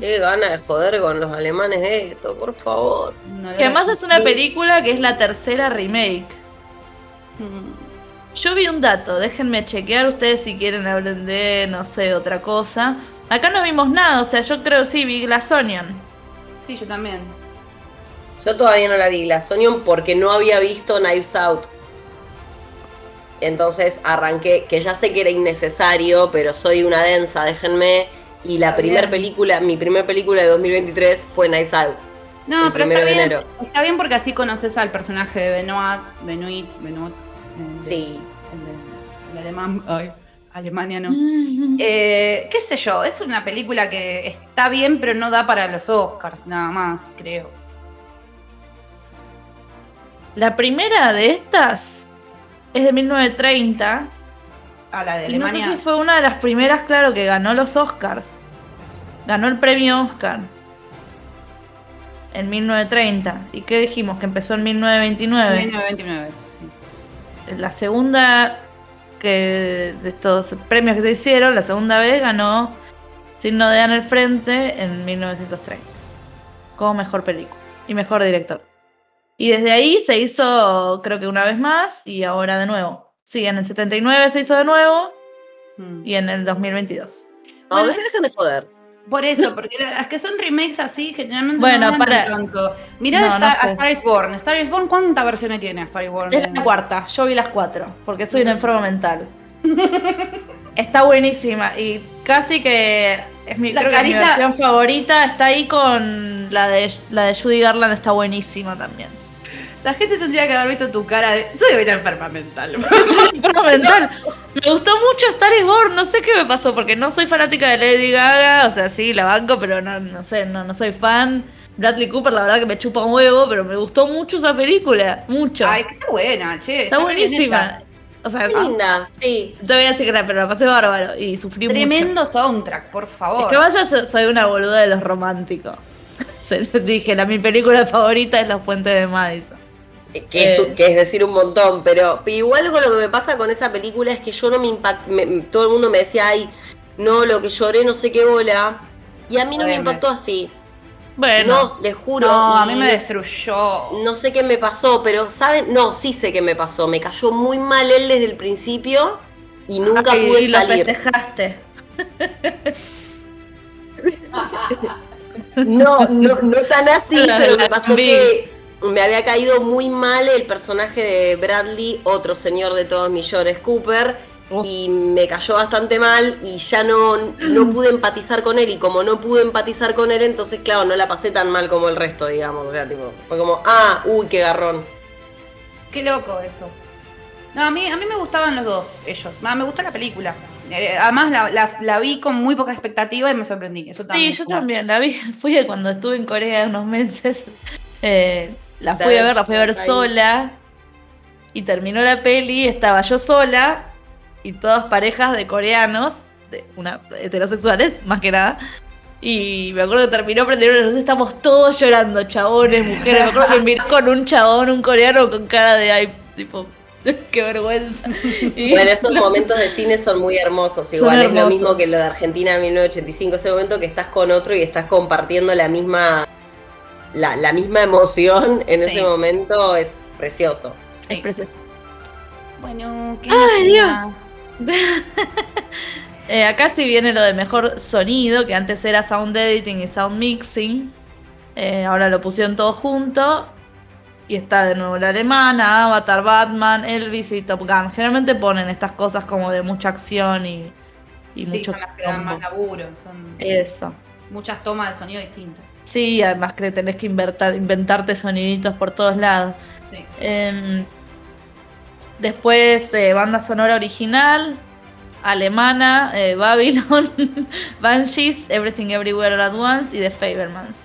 Qué gana de joder con los alemanes esto, por favor. que además es una película que es la tercera remake. Mm. Yo vi un dato, déjenme chequear ustedes si quieren hablar de, no sé, otra cosa. Acá no vimos nada, o sea, yo creo sí, vi Glass Onion. Sí, yo también. Yo todavía no la vi Glass Onion porque no había visto Knives Out. Entonces arranqué, que ya sé que era innecesario, pero soy una densa, déjenme. Y la primera película, mi primera película de 2023 fue Nice Out. No, pero está bien, está bien porque así conoces al personaje de Benoit, Benoit, Benoit. Sí. El, alemán, ay, Alemania no. Eh, qué sé yo, es una película que está bien, pero no da para los Oscars, nada más, creo. La primera de estas es de 1930. Ah, la de Alemania. no sé si fue una de las primeras, claro, que ganó los Oscars. Ganó el premio Oscar. En 1930. ¿Y qué dijimos? Que empezó en 1929. 1929, sí. La segunda que de estos premios que se hicieron, la segunda vez ganó Signo de en el Frente en 1930. Como mejor película y mejor director. Y desde ahí se hizo, creo que una vez más, y ahora de nuevo. Sí, en el 79 se hizo de nuevo hmm. y en el 2022. No, bueno, dejan de joder. Por eso, porque las que son remakes así generalmente bueno, no para... tanto. Mirá a Star is Born. Star is Born, ¿cuántas versiones tiene Star is Born? Es la cuarta, yo vi las cuatro, porque soy una enferma mental. está buenísima y casi que es mi, creo que mi versión favorita. Está ahí con la de, la de Judy Garland, está buenísima también. La gente tendría que haber visto tu cara de. Soy una enferma mental. soy enferma mental. Me gustó mucho Star is Born, no sé qué me pasó, porque no soy fanática de Lady Gaga, o sea, sí, la banco, pero no, no sé, no, no soy fan. Bradley Cooper, la verdad que me chupa un huevo, pero me gustó mucho esa película, mucho. Ay, que está buena, che. Está, buenísima. O sea, linda, sí. Todavía sí que pero la pasé bárbaro y sufrí Tremendo soundtrack, por favor. Es que vaya, soy una boluda de los románticos. Dije, la mi película favorita es La Fuente de Madison. Eh, que, es, decir un montón, pero igual con lo que me pasa con esa película es que yo no me impacto, todo el mundo me decía, ay, no, lo que lloré, no sé qué bola, y a mí no me impactó así. Bueno, no, les juro. No, a mí me destruyó. No sé qué me pasó, pero ¿saben? No, sí sé qué me pasó. Me cayó muy mal él desde el principio y nunca pude y salir. Lo festejaste. No, no, no tan así, pero me pasó que me había caído muy mal el personaje de Bradley, otro señor de todos millones, Cooper, y me cayó bastante mal y ya no, no pude empatizar con él y como no pude empatizar con él, entonces claro, no la pasé tan mal como el resto, digamos. O sea, tipo, fue como, ah, uy, qué garrón. Qué loco eso. No, a mí, a mí me gustaban los dos, ellos. Me gustó la película. Eh, además la, la, vi con muy poca expectativa y me sorprendí. Eso también. Sí, yo también la vi. Fui cuando estuve en Corea unos meses. Eh, la fui a ver, la fui a ver sola. Y terminó la peli, estaba yo sola y todas parejas de coreanos, de una, heterosexuales, más que nada. Y me acuerdo que terminó prendieron los estamos todos llorando, chabones, mujeres. Me acuerdo que miré con un chabón, un coreano con cara de ay, tipo, qué vergüenza. bueno, esos momentos de cine son muy hermosos, igual es lo mismo que lo de Argentina 1985, ese momento que estás con otro y estás compartiendo la misma la, misma emoción en ese momento es precioso. Es precioso. Bueno, ¿qué ¡Ay, Dios! Eh, acá sí viene lo de mejor sonido, que antes era sound editing y sound mixing. Eh, ahora lo pusieron todo junto. Y está de nuevo la alemana, Avatar, Batman, Elvis y Top Gun. Generalmente ponen estas cosas como de mucha acción y, y sí, mucho. Son las que dan más laburo. Son Eso. Muchas tomas de sonido distintas. Sí, además que tenés que inventarte soniditos por todos lados. Sí. Em, Después, eh, banda sonora original, alemana, eh, Babylon, Banshees, Everything Everywhere at Once y The Fabermans.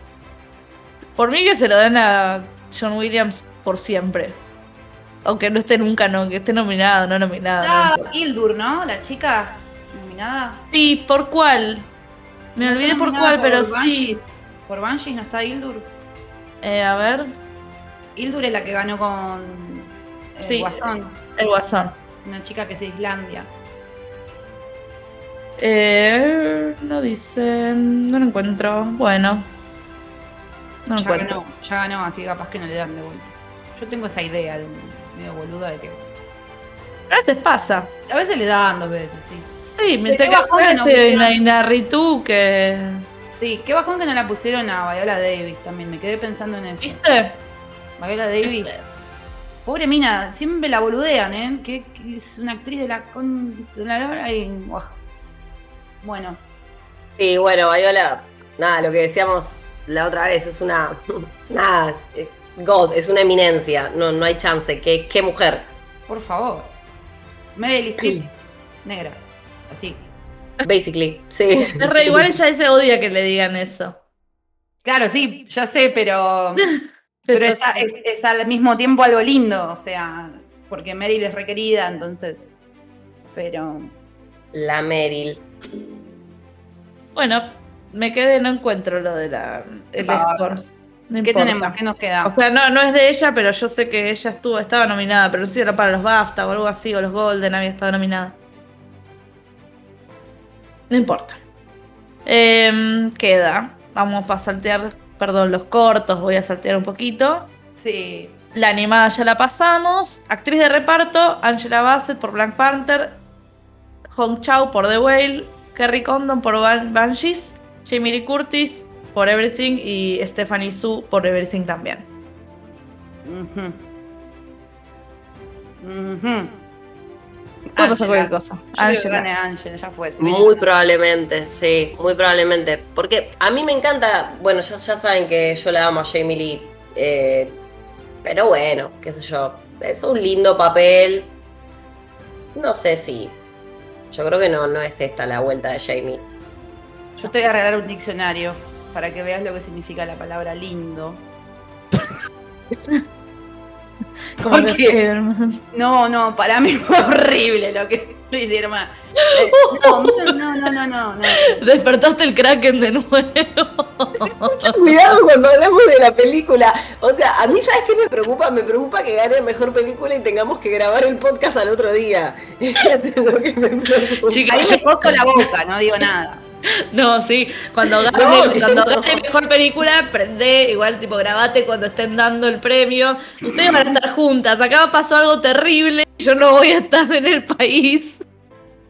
Por mí que se lo den a John Williams por siempre. Aunque no esté nunca, no, que esté nominado, no nominado. Ah, Hildur, ¿no? La chica nominada. Sí, ¿por cuál? Me olvidé por cuál, pero sí. ¿Por Banshees no está Hildur? Eh, a ver. Hildur es la que ganó con el sí, Guasón. El Guasón. Una chica que es de Islandia. Eh, no dice. No lo encuentro. Bueno. No lo ya encuentro. Ganó, ya ganó, así capaz que no le dan de vuelta. Yo tengo esa idea de medio boluda de que. A veces pasa. A veces le dan dos veces, sí. Sí, bajón que no pusieron... que. Sí, qué bajón que no la pusieron a Viola Davis también. Me quedé pensando en eso. ¿Viste? Viola Davis. Pobre mina, siempre la boludean, ¿eh? Que, es una actriz de la con de la y Bueno. Y bueno, Viola, nada, lo que decíamos la otra vez, es una. Nada, es, God, es una eminencia. No, no hay chance. ¿Qué, qué mujer? Por favor. Meryl Streep, negra. Así. Basically, sí. Igual ella se odia que le digan eso. Claro, sí, ya sé, pero. Pero es, al mismo tiempo algo lindo, o sea, porque Meryl es requerida, entonces. Pero. La Meryl. Bueno, me quedé, no encuentro lo de la el score. ¿Qué tenemos? ¿Qué nos queda? O sea, no, no es de ella, pero yo sé que ella estuvo, estaba nominada, pero no sé si era para los BAFTA o algo así, o los Golden había estado nominada. No importa. Em, queda. Vamos a saltear perdón, los cortos, voy a saltear un poquito. Sí. La animada ya la pasamos. Actriz de reparto, Angela Bassett por Black Panther, Hong Chao por The Whale, Kerry Condon por Banshees, Jamie Lee Curtis por Everything y Stephanie Su por Everything también. Puede pasar cualquier cosa. Angela. ya fue. Muy probablemente, sí, muy probablemente. Porque a mí me encanta, bueno, ya, ya saben que yo la amo a Jamie Lee. Eh, pero bueno, qué sé yo. Es un lindo papel. No sé si. Yo creo que no, no es esta la vuelta de Jamie. Yo te voy a regalar un diccionario para que veas lo que significa la palabra lindo. No, no, para mí fue horrible lo que lo hicieron. Eh, no, no, no, no, no, Despertaste el Kraken de nuevo. Mucho cuidado cuando hablamos de la película. O sea, a mí, ¿sabes qué me preocupa? Me preocupa que gane mejor película y tengamos que grabar el podcast al otro día. Eso es lo que me preocupa. Ahí me coso la boca, no digo nada. No, sí, cuando gane, cuando gane mejor película, prende, igual tipo grabate cuando estén dando el premio. Ustedes van a estar juntas, acá pasó algo terrible, yo no voy a estar en el país.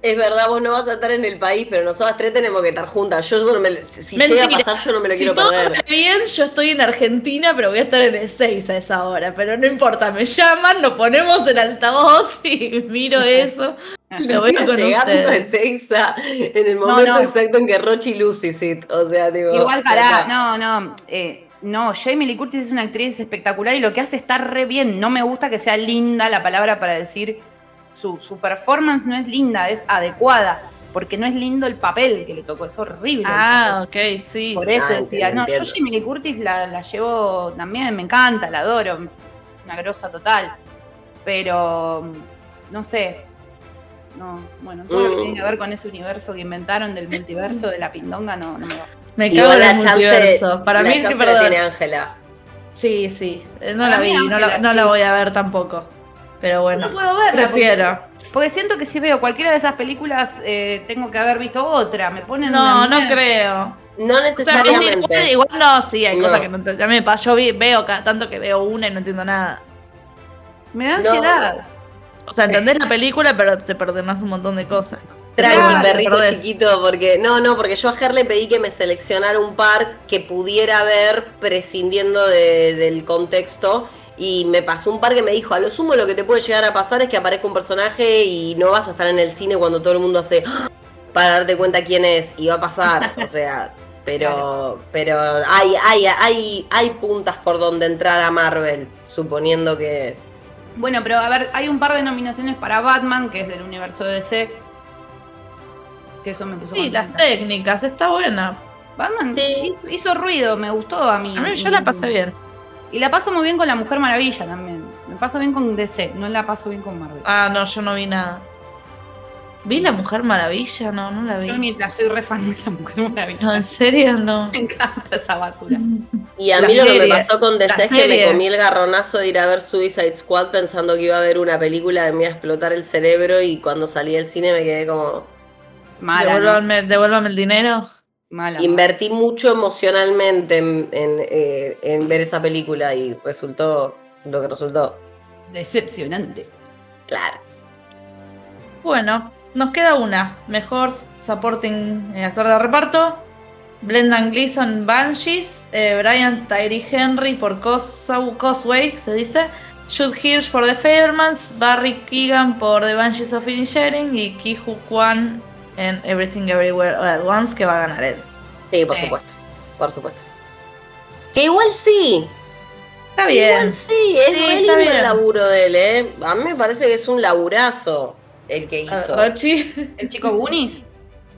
Es verdad, vos no vas a estar en el país, pero nosotras tres tenemos que estar juntas. Yo, no me, si llega a pasar, yo no me lo quiero todo perder. bien, yo estoy en Argentina, pero voy a estar en el 6 a esa hora. Pero no importa, me llaman, nos ponemos en altavoz y miro eso. lo voy con llegando ustedes. Seiza en el momento exacto en que Rochi Lucy sit. O sea, digo. Igual, pará, no, no. Eh, no, Jamie Lee Curtis es una actriz espectacular y lo que hace está re bien. No me gusta que sea linda la palabra para decir su, su performance no es linda, es adecuada porque no es lindo el papel que le tocó, es horrible. Ah, ok, sí. Por eso ah, decía, no, yo Jamie Lee Curtis la, la, llevo también, me encanta, la adoro, una grosa total. Pero, no sé, no, bueno, todo lo que tiene que ver con ese universo que inventaron del multiverso de la pindonga no, no me va. Me cago en el multiverso. Para mí es que perdón. tiene Ángela. Sí, sí, eh, no la vi, no, la, no la voy a ver tampoco. Pero bueno, no puedo verla prefiero. Porque siento que si veo cualquiera de esas pelculas, eh, tengo que haber visto otra. Me ponen. No, no creo. No necesariamente. igual, no, sí, hay cosas que no entiendo. A mí me pasa, yo veo tanto que veo una y no entiendo nada. Me da ansiedad. O sea, entendés la película, pero te perdonás un montón de cosas. Tranqui, perrito chiquito, porque. No, no, porque yo a Ger le pedí que me seleccionara un par que pudiera ver prescindiendo del contexto y me pasó un par que me dijo, a lo sumo lo que te puede llegar a pasar es que aparezca un personaje y no vas a estar en el cine cuando todo el mundo hace ¡Ah! para darte cuenta quién es y va a pasar, o sea, pero pero hay hay hay hay puntas por donde entrar a Marvel, suponiendo que Bueno, pero a ver, hay un par de nominaciones para Batman, que es del universo de DC. Que eso me puso Sí, las técnicas, está buena. Batman hizo, hizo, ruido, me gustó a mí. A mí yo la pasé bien. Y la paso muy bien con la Mujer Maravilla también. Me paso bien con DC, no la paso bien con Marvel. Ah, no, yo no vi nada. ¿Vi la Mujer Maravilla? No, no la vi. Yo mientras soy re fan de la Mujer Maravilla. No, ¿en serio? No. Me encanta esa basura. Y a mí lo que me pasó con DC es que me comí el garronazo de ir a ver Suicide Squad pensando que iba a ver una película que me a explotar el cerebro y cuando salí del cine me quedé como... Mala, devuélvame el dinero. Invertí mucho emocionalmente eh, en, ver esa película y resultó lo que resultó. Decepcionante. Claro. Bueno, nos queda una. Mejor supporting eh, actor de reparto. Blendan Gleeson Banshees. Eh, Brian Tyree Henry por Cosway, se dice. Jude Hirsch por The Fairmans. Barry Keegan por The Banshees of Inisherin. Y Ki Kwan en Everything Everywhere All at Once que va a ganar él. Sí, por supuesto. Por supuesto. Que igual sí. Está bien. Igual sí, es sí, lindo el laburo de él, ¿eh? A mí me parece que es un laburazo el que hizo. ¿El chico Gunis?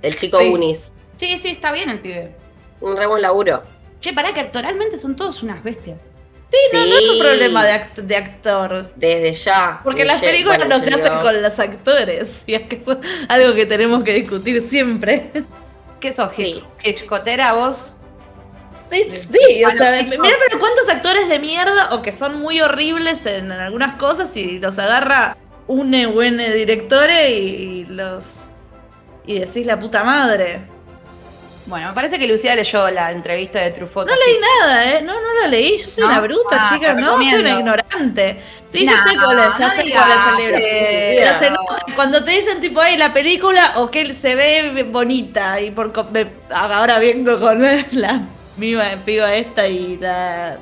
El chico sí. Sí, sí, está bien el pibe. Un re buen laburo. Che, pará que actualmente son todos unas bestias. Sí, no, es un problema de, actor. Desde ya. Porque las películas no se hacen con los actores. Y es que es algo que tenemos que discutir siempre. ¿Qué sos, sí. Hitchcotera vos? Sí, sí, o sea, mira, pero cuántos actores de mierda o que son muy horribles en, algunas cosas y los agarra un buen director y los. y decís la puta madre. Bueno, me parece que Lucía leyó la entrevista de Truffaut. No leí nada, ¿eh? No, no la leí. Yo soy una bruta, ah, chicas, no soy una ignorante. Sí, yo sé cuál es, ya sé cuál es el libro. Pero se nota, cuando te dicen, tipo, ay, la película, o que se ve bonita, y por ahora vengo con la misma piba esta y la,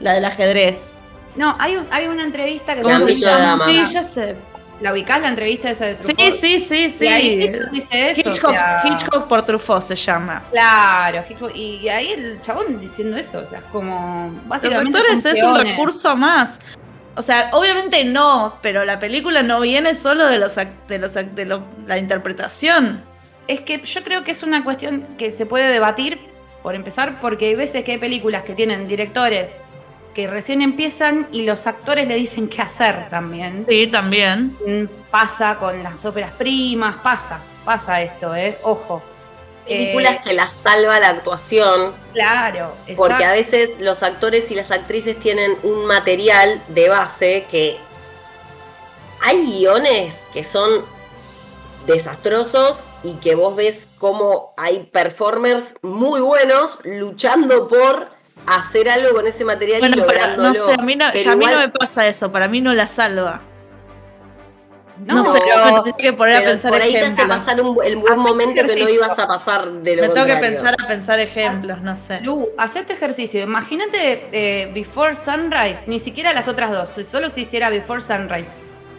la del ajedrez. No, hay, hay una entrevista que se llama. Sí, ya sé. ¿La ubicás la entrevista esa de Truffaut? Sí, sí, sí, sí. Y ahí dice eso. Hitchcock, Hitchcock por Truffaut se llama. Claro, Hitchcock. Y ahí el chabón diciendo eso, o sea, es como básicamente. Los actores es un recurso más. O sea, obviamente no, pero la película no viene solo de los de los de la interpretación. Es que yo creo que es una cuestión que se puede debatir, por empezar, porque hay veces que hay películas que tienen directores que recién empiezan y los actores le dicen qué hacer también. Sí, también. Mm, pasa con las óperas primas, pasa, pasa esto, ¿eh? Ojo. Películas eh, que las salva la actuación. Claro, exacto. Porque a veces los actores y las actrices tienen un material de base que hay guiones que son desastrosos y que vos ves como hay performers muy buenos luchando por hacer algo con ese material y lográndolo. no sé, a mí no, a mí no me pasa eso, para mí no la salva. No, No, sé, me tengo que poner a Pero pensar por ahí te hace ejemplos. pasar un, el buen momento que no ibas a pasar de lo Me tengo que pensar a pensar ejemplos, no sé. Lu, haz este ejercicio. Imagínate eh, Before Sunrise, ni siquiera las otras dos, si solo existiera Before Sunrise.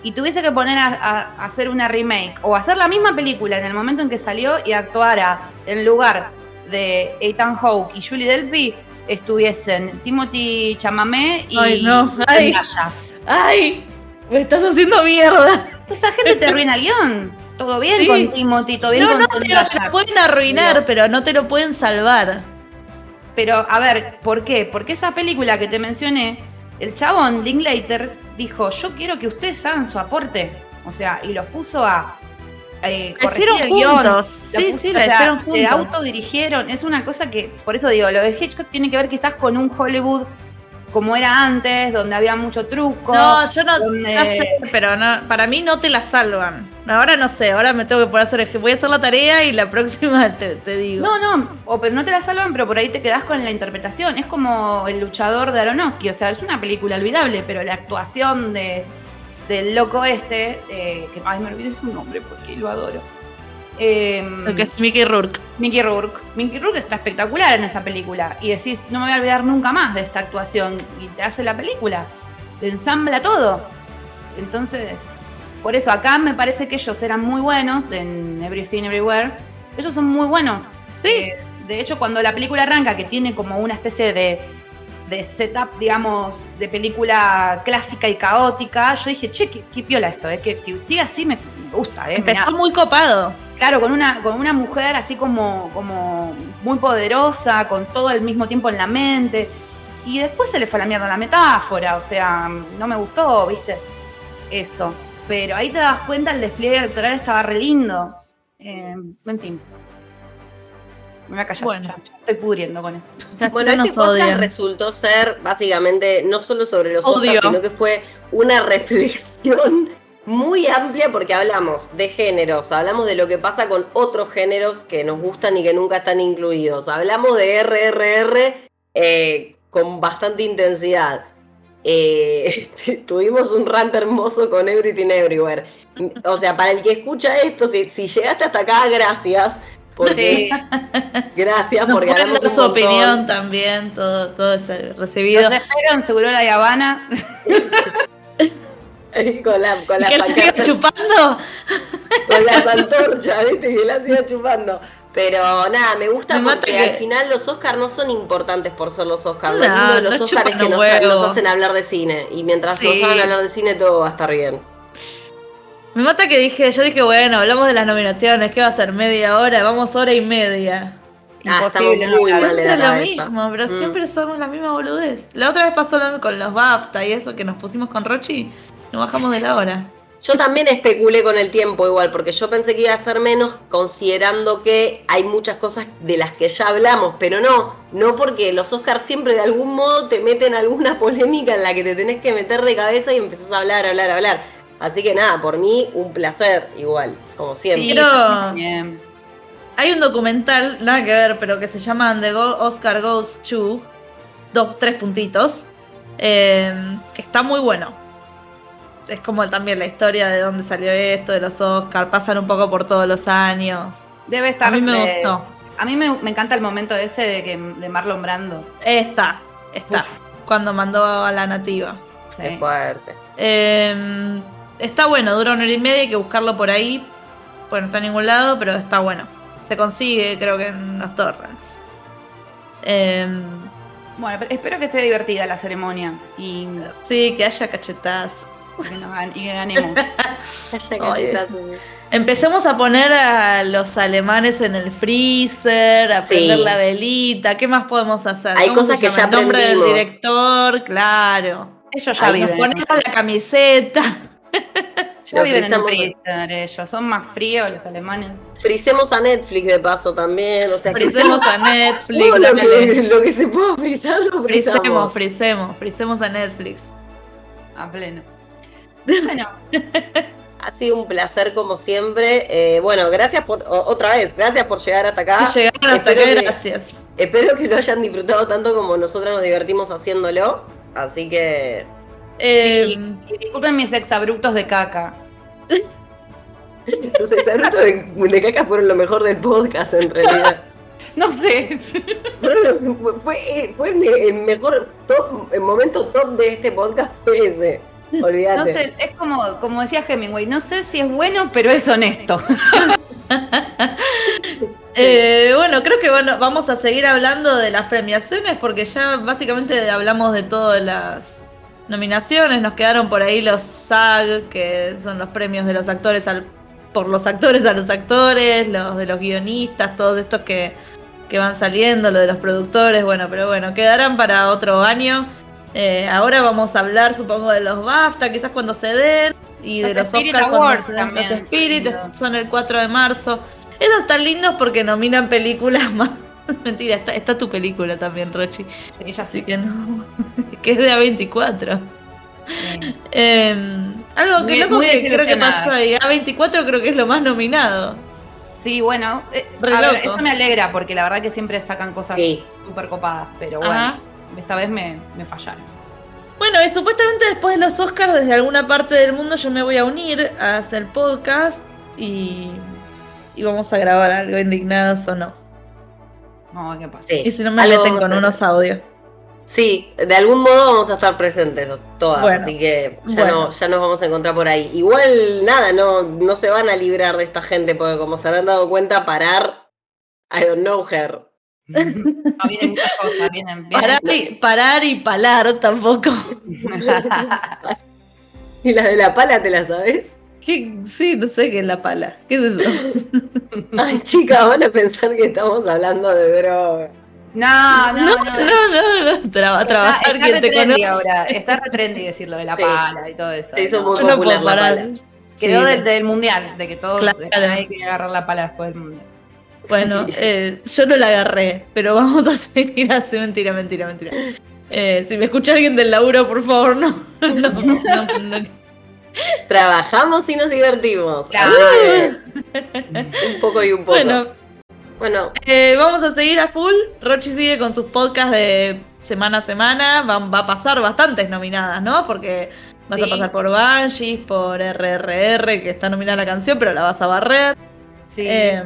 Y tuviese que poner a, a- a hacer una remake o hacer la misma película en el momento en que salió y actuara en lugar de Ethan Hawke y Julie Delpy, estuviesen Timothy Chalamet y Ay, no. Ay. ¡Ay! Me estás haciendo mierda. Esa gente te arruina el guion. Todo bien Sí. con Timothy, todo bien No, con no, te Zendaya. lo pueden arruinar, No. pero no te lo pueden salvar. Pero, a ver, ¿por qué? Porque esa película que te mencioné, el chabón, Linklater, dijo, yo quiero que ustedes hagan su aporte. O sea, y los puso a eh, hicieron el guion. Sí, sí, la hicieron Se juntos. autodirigieron. Es una cosa que, por eso digo, lo de Hitchcock tiene que ver quizás con un Hollywood como era antes, donde había mucho truco. No, yo no, donde- ya sé, pero no, para mí no te la salvan. Ahora no sé, ahora me tengo que poner a hacer, voy a hacer la tarea y la próxima te, te digo. No, no, o, pero no te la salvan, pero por ahí te quedás con la interpretación. Es como el luchador de Aronofsky, o sea, es una película olvidable, pero la actuación de, del loco este, eh, que ay, me olvidé su nombre porque lo adoro. Eh, El que es Mickey Rourke. Mickey Rourke. Mickey Rourke está espectacular en esa película. Y decís, no me voy a olvidar nunca más de esta actuación. Y te hace la película. Te ensambla todo. Entonces, por eso acá me parece que ellos eran muy buenos en Everything Everywhere. Ellos son muy buenos. Sí. Eh, de hecho, cuando la película arranca, que tiene como una especie de, de setup, digamos, de película clásica y caótica, yo dije, che, qué, qué piola esto, es que si sigue así me gusta, ¿eh? Empezó muy copado. Claro, con una, con una mujer así como, como muy poderosa, con todo al mismo tiempo en la mente. Y después se le fue a la mierda la metáfora, o sea, no me gustó, ¿viste? Eso. Pero ahí te das cuenta, el despliegue electoral estaba re lindo. Eh, en fin. Me voy a callar, Bueno. ya, ya estoy pudriendo con eso. Bueno, este podcast odian. resultó ser básicamente no solo sobre los. Oscars, sino que fue una reflexión muy amplia porque hablamos de géneros, hablamos de lo que pasa con otros géneros que nos gustan y que nunca están incluidos, hablamos de RRR eh, con bastante intensidad. Eh, tuvimos un rant hermoso con Everything Everywhere. O sea, para el que escucha esto, si, si llegaste hasta acá, gracias. Porque, Sí. Gracias, Nos dar un su montón. opinión también, todo, todo es recibido. Los espero en Seguro La Habana. con la, con ¿Y las que la siga chupando? con las antorchas, ¿viste? Que la siga chupando. Pero nada, me gusta Me porque que- al final los Oscars no son importantes por ser los Oscars. Lo No, lindo de los no Oscars es que los nos, nos hacen hablar de cine. Y mientras nos Sí. hagan hablar de cine, todo va a estar bien. Me mata que dije, yo dije, bueno, hablamos de las nominaciones, ¿qué va a ser? Media hora, vamos hora y media. Ah, Imposible muy Siempre la lo mismo, pero Mm. siempre somos la misma boludez. La otra vez pasó lo con los BAFTA y eso que nos pusimos con Rochi, nos bajamos de la hora. Yo también especulé con el tiempo igual, porque yo pensé que iba a ser menos, considerando que hay muchas cosas de las que ya hablamos, pero no, no porque los Oscars siempre de algún modo te meten alguna polémica en la que te tenés que meter de cabeza y empezás a hablar, hablar, hablar. Así que nada, por mí un placer igual, como siempre. Sí. Bien. Hay un documental, nada que ver, pero que se llama The Oscar Goes to, dos, tres puntitos, eh, que está muy bueno. Es como también la historia de dónde salió esto, de los Oscars, pasan un poco por todos los años. Debe estar. A mí me gustó. A mí me, me encanta el momento ese de, que, de Marlon Brando. Está, está, Uf. cuando mandó a la nativa. Sí. Es fuerte. Eh, está bueno, dura una hora y media, hay que buscarlo por ahí. Bueno, no está en ningún lado, pero está bueno. Se consigue, creo que en los torrents. Eh, Bueno, pero espero que esté divertida la ceremonia y sí, que haya cachetadas. que, nos gan- y que ganemos. Cachetazo. Empecemos a poner a los alemanes en el freezer, a Sí. prender la velita. ¿Qué más podemos hacer? Hay ¿Cómo cosas que ya El nombre del director, claro. Ellos ya Ahí viven. Nos ponemos la camiseta. Ya Lo viven en freezer ellos. Son más fríos los alemanes. Frisemos a Netflix de paso también, o sea, Frisemos a Netflix. lo que, lo que se pueda frizar, lo Frisemos, frizamos. frisemos, frisemos a Netflix. A pleno. Bueno, Ha sido un placer como siempre. Eh, bueno, gracias por, o- otra vez, gracias por llegar hasta acá. Llegaron hasta espero acá, que- gracias. Espero que lo hayan disfrutado tanto como nosotros nos divertimos haciéndolo. Así que Eh, y disculpen mis exabruptos de caca. Tus seis de, de caca fueron lo mejor del podcast, en realidad. No sé. Fue, fue, el mejor top, el momento top de este podcast fue ese. Olvídate. No sé, es como, como decía Hemingway, no sé si es bueno, pero es honesto. Eh, bueno, creo que bueno, vamos a seguir hablando de las premiaciones porque ya básicamente hablamos de todas las nominaciones. Nos quedaron por ahí los SAG, que son los premios de los actores al, por los actores a los actores, los de los guionistas, todos estos que, que van saliendo, lo de los productores. Bueno, pero bueno, quedarán para otro año. Eh, ahora vamos a hablar, supongo, de los BAFTA, quizás cuando se den, y de los Oscars cuando se den. Los Spirit son el 4 de marzo. Esos están lindos porque nominan películas más. Mentira, está, tu película también, Rochi. Sí, ella sí. que no. que es de A24. Em, algo que loco que creo que pasó ahí. A24 creo que es lo más nominado. Sí, bueno, eh, eso me alegra porque la verdad que siempre sacan cosas súper copadas, pero bueno, esta vez me, me fallaron. Bueno, y supuestamente después de los Oscars, desde alguna parte del mundo, yo me voy a unir a hacer podcast y y vamos a grabar algo indignados o no. No, ¿qué pasa? y si no me meten con unos audios. Sí, de algún modo vamos a estar presentes todas, así que ya, no, ya nos vamos a encontrar por ahí. Igual, nada, no, no se van a librar de esta gente, porque como se habrán dado cuenta, parar, I don't know her. No, vienen muchas cosas, vienen, Parar, y, parar y palar tampoco. ¿Y la de la pala te la sabes? Sí, no sé qué es la pala. ¿Qué es eso? Ay, chicas, van a pensar que estamos hablando de droga. No, no, no. No, no, trabajar quien te conoce. Ahora. Está re trendy decirlo de la pala y todo eso. Se hizo muy popular la pala. Quedó del, mundial, de que todos hay que agarrar la pala después del mundial. Bueno, eh, yo no la agarré, pero vamos a seguir así. Mentira, mentira, mentira. Eh, si me escucha alguien del laburo, por favor, no, no, no, no Trabajamos y nos divertimos. un poco y un poco. Bueno, bueno. Eh, vamos a seguir a full. Rochi sigue con sus podcasts de semana a semana. Va, a pasar bastantes nominadas, ¿no? Porque vas a pasar por Banshees, por RRR, que está nominada la canción, pero la vas a barrer. Sí. Eh,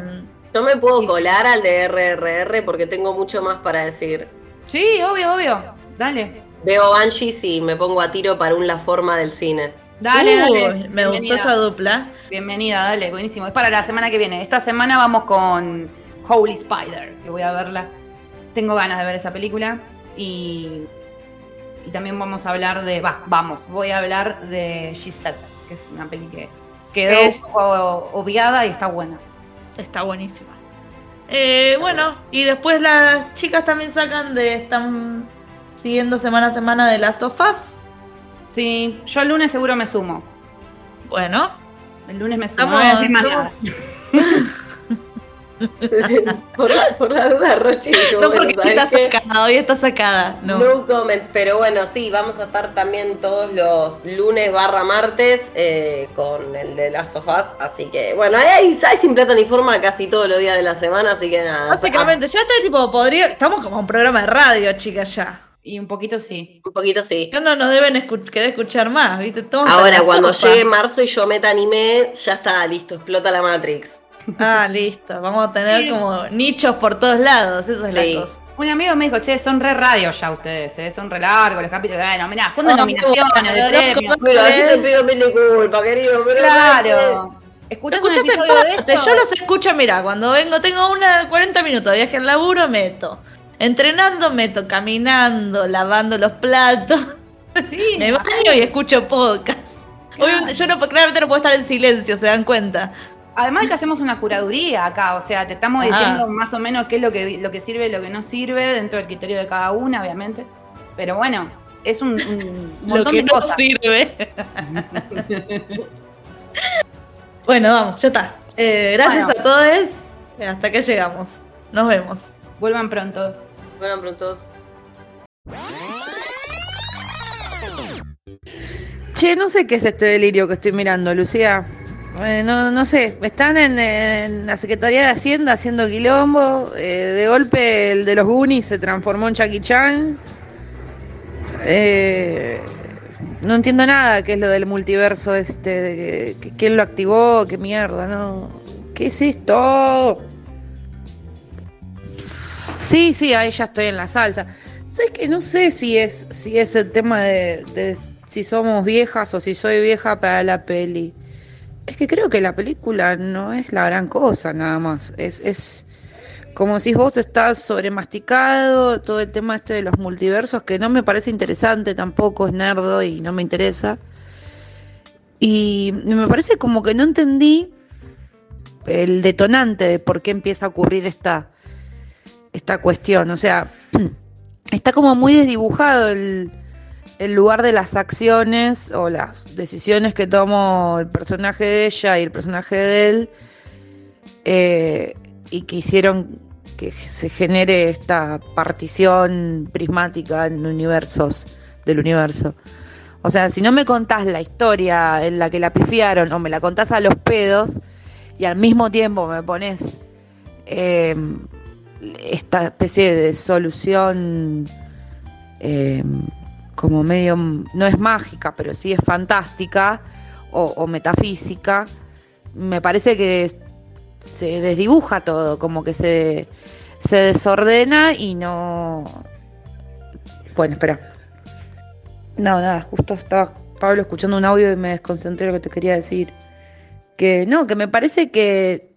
Yo me puedo colar al de RRR porque tengo mucho más para decir. Sí, obvio, obvio. Dale. Veo Banshees y me pongo a tiro para un La Forma del Cine. Dale, dale. Me gustó esa dupla. Bienvenida, dale, buenísimo. Es para la semana que viene. Esta semana vamos con Holy Spider, que voy a verla. Tengo ganas de ver esa película. Y, y también vamos a hablar de. Va, vamos, voy a hablar de Giselle, que es una peli que quedó un poco obviada y está buena. Está buenísima. Eh, bueno, y después las chicas también sacan de. Están siguiendo semana a semana de Last of Us. Sí, yo el lunes seguro me sumo. Bueno. El lunes me sumo. No voy a decir más nada. por, la, por la duda, Rochi. No, porque hoy está sacada, hoy está sacada. No. no. comments, pero bueno, sí, vamos a estar también todos los lunes barra martes eh, con el de las sofás. Así que, bueno, hay, hay sin plata ni forma casi todos los días de la semana, así que nada. Básicamente, ya está tipo, podría. Estamos como un programa de radio, chicas, ya. Y un poquito sí. Un poquito sí. No, no nos deben querer escuchar más, ¿viste? Ahora, cuando llegue marzo y yo meta anime, ya está, listo, explota la Matrix. Ah, listo. Vamos a tener como nichos por todos lados, eso es la cosa. Un amigo me dijo, che, son re radios ya ustedes, ¿eh? son re largos los capítulos. Bueno, mirá, son de nominaciones, de premios. Pero así te pido mil disculpas, querido. Pero claro. ¿Escuchas, un episodio de esto? Yo los escucho, mira, cuando vengo, tengo una 40 minutos de viaje al laburo, meto. Entrenando meto, caminando, lavando los platos. Sí, me baño y escucho podcast. yo no, claramente no puedo estar en silencio, ¿se dan cuenta? Además que hacemos una curaduría acá, o sea, te estamos diciendo más o menos qué es lo que, lo que sirve y lo que no sirve dentro del criterio de cada una, obviamente. Pero bueno, es un, montón lo que no sirve. bueno, vamos, ya está. Eh, gracias a todos. Hasta que llegamos. Nos vemos. Vuelvan pronto. Vuelvan prontos. Che, no sé qué es este delirio que estoy mirando, Lucía. Eh, no, no sé, están en, la Secretaría de Hacienda haciendo quilombo. Eh, de golpe el de los Goonies se transformó en Chucky Chan. Eh, no entiendo nada qué es lo del multiverso este, quién lo activó, qué mierda, ¿no? ¿Qué es esto? Sí, sí, ahí ya estoy en la salsa. Sé que no sé si es, si es el tema de, si somos viejas o si soy vieja para la peli. Es que creo que la película no es la gran cosa, nada más. Es, es como si vos estás sobremasticado, todo el tema este de los multiversos, que no me parece interesante tampoco, es nerdo y no me interesa. Y me parece como que no entendí el detonante de por qué empieza a ocurrir esta, esta cuestión. O sea, está como muy desdibujado el, lugar de las acciones o las decisiones que tomó el personaje de ella y el personaje de él. Eh, y que hicieron que se genere esta partición prismática en universos del universo. O sea, si no me contás la historia en la que la pifiaron o me la contás a los pedos y al mismo tiempo me pones eh, esta especie de solución eh, como medio, no es mágica, pero sí es fantástica o metafísica, me parece que se desdibuja todo, como que se, se desordena y no... Bueno, espera. No, nada, justo estaba Pablo escuchando un audio y me desconcentré lo que te quería decir. Que no, que me parece que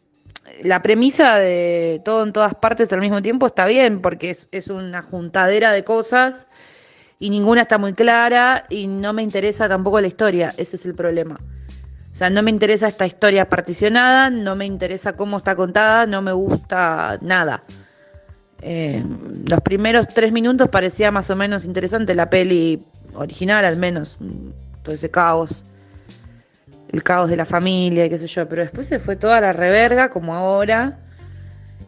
la premisa de todo en todas partes al mismo tiempo está bien, porque es, una juntadera de cosas y ninguna está muy clara y no me interesa tampoco la historia, ese es el problema. O sea, no me interesa esta historia particionada, no me interesa cómo está contada, no me gusta nada. Eh, los primeros tres minutos parecía más o menos interesante la peli original, al menos. Todo ese caos. El caos de la familia y qué sé yo. Pero después se fue toda la reverga, como ahora.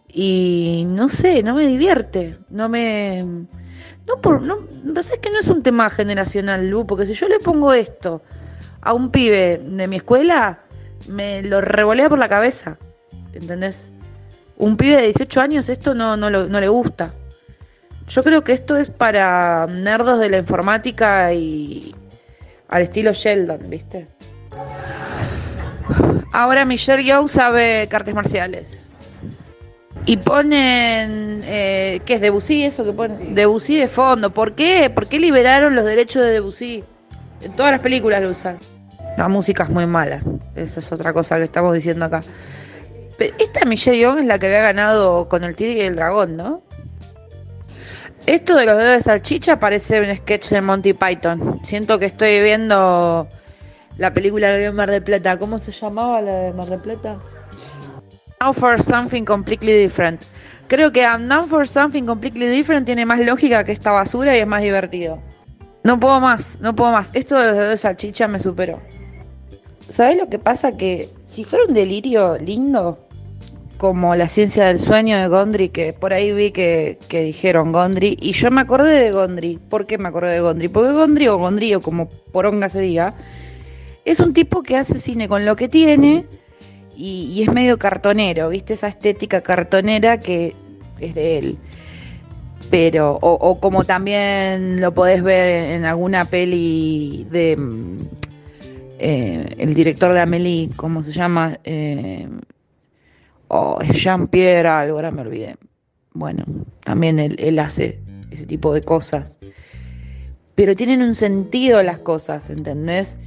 Y no sé, no me divierte. No me. No, por, no, es que no es un tema generacional, Lu, porque si yo le pongo esto a un pibe de mi escuela, me lo revolea por la cabeza. ¿Entendés? Un pibe de 18 años esto no, no, no le gusta. Yo creo que esto es para nerdos de la informática y al estilo Sheldon, ¿viste? Ahora Michelle Yeoh sabe cartas marciales. Y ponen, eh, ¿qué es Debussy eso que ponen? Debussy de fondo. ¿Por qué? ¿Por qué liberaron los derechos de Debussy? En todas las películas lo usan. La música es muy mala. Eso es otra cosa que estamos diciendo acá. esta Michelle Young es la que había ganado con el tigre y el dragón, ¿no? Esto de los dedos de salchicha parece un sketch de Monty Python. Siento que estoy viendo la película de Mar del Plata. ¿Cómo se llamaba la de Mar del Plata? Now for something completely different. Creo que Now for something completely different tiene más lógica que esta basura y es más divertido. No puedo más, no puedo más. Esto de salchicha me superó. ¿Sabes lo que pasa? Que si fuera un delirio lindo, como la ciencia del sueño de Gondry, que por ahí vi que, dijeron Gondry, y yo me acordé de Gondry. ¿Por qué me acordé de Gondry? Porque Gondry o Gondry, o como poronga se diga, es un tipo que hace cine con lo que tiene y, es medio cartonero, ¿viste? Esa estética cartonera que es de él pero o, como también lo podés ver en, alguna peli de mm, eh, el director de Amélie, ¿cómo se llama? Eh, oh, Jean-Pierre algo, ahora me olvidé. Bueno, también él, hace ese tipo de cosas. Pero tienen un sentido las cosas, ¿entendés?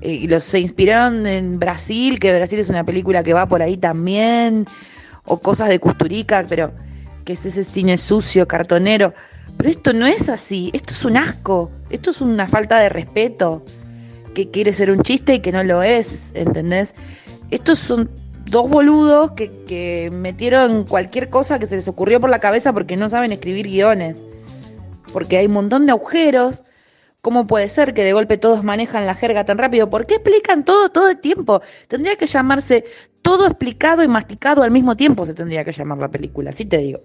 Eh, los se inspiraron en Brasil, que Brasil es una película que va por ahí también, o cosas de Custurica, pero que es ese cine sucio, cartonero. Pero esto no es así, esto es un asco, esto es una falta de respeto, que quiere ser un chiste y que no lo es, ¿entendés? Estos son dos boludos que, que metieron cualquier cosa que se les ocurrió por la cabeza porque no saben escribir guiones, porque hay un montón de agujeros. ¿Cómo puede ser que de golpe todos manejan la jerga tan rápido? ¿Por qué explican todo todo el tiempo? Tendría que llamarse todo explicado y masticado al mismo tiempo, se tendría que llamar la película, así te digo.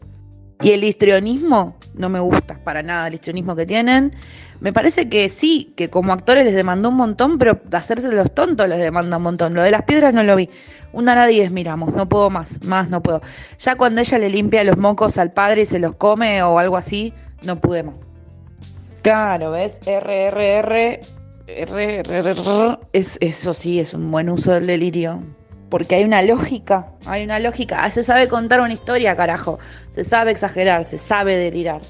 Y el histrionismo, no me gusta para nada el histrionismo que tienen. Me parece que sí, que como actores les demandó un montón, pero hacerse los tontos les demanda un montón. Lo de las piedras no lo vi. Una hora diez miramos, no puedo más, más no puedo. Ya cuando ella le limpia los mocos al padre y se los come o algo así, no pude más. Claro, ¿ves? RRR, es, eso sí, es un buen uso del delirio. Porque hay una lógica, hay una lógica. Ah, se sabe contar una historia, carajo. Se sabe exagerar, se sabe delirar.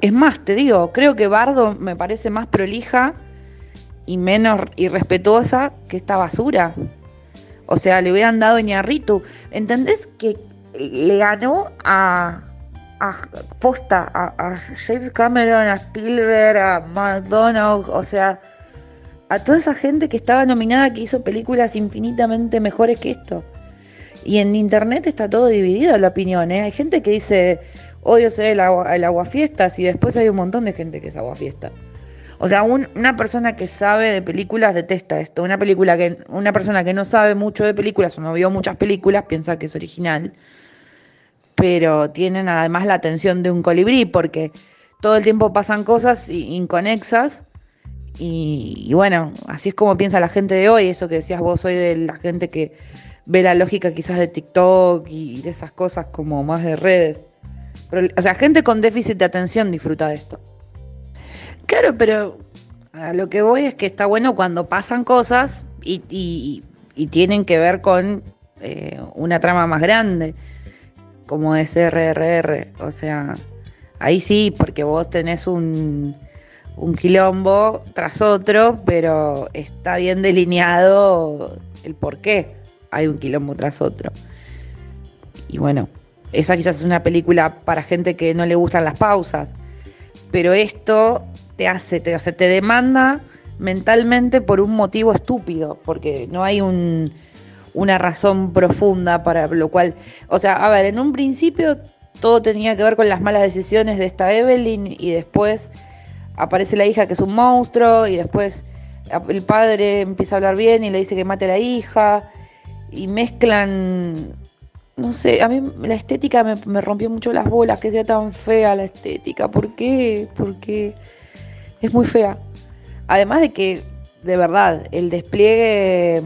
Es más, te digo, creo que Bardo me parece más prolija y menos irrespetuosa que esta basura. O sea, le hubieran dado Ñarritu. ¿Entendés que le ganó a, a posta, a, James Cameron, a Spielberg, a McDonald's, o sea, a toda esa gente que estaba nominada que hizo películas infinitamente mejores que esto. Y en internet está todo dividido la opinión, ¿eh? Hay gente que dice, odio ser el, agua, el aguafiestas y después hay un montón de gente que es aguafiesta. O sea, una persona que sabe de películas detesta esto. Una película que, una persona que no sabe mucho de películas o no vio muchas películas piensa que es original. Pero tienen además la atención de un colibrí porque todo el tiempo pasan cosas inconexas. Y, bueno, así es como piensa la gente de hoy. Eso que decías vos soy de la gente que ve la lógica quizás de TikTok y de esas cosas como más de redes. o sea, gente con déficit de atención disfruta de esto. Claro, pero a lo que voy es que está bueno cuando pasan cosas y, tienen que ver con eh, una trama más grande, como es RRR. O sea, ahí sí, porque vos tenés un, un quilombo tras otro, pero está bien delineado el por qué hay un quilombo tras otro. Y bueno, esa quizás es una película para gente que no le gustan las pausas, pero esto te hace, te, hace, te demanda mentalmente por un motivo estúpido, porque no hay un, una razón profunda para lo cual, o sea, a ver, en un principio todo tenía que ver con las malas decisiones de esta Evelyn y después aparece la hija que es un monstruo y después el padre empieza a hablar bien y le dice que mate a la hija y mezclan, no sé, a mí la estética me, me rompió mucho las bolas, que sea tan fea la estética, ¿por qué? Porque es muy fea. Además de que, de verdad, el despliegue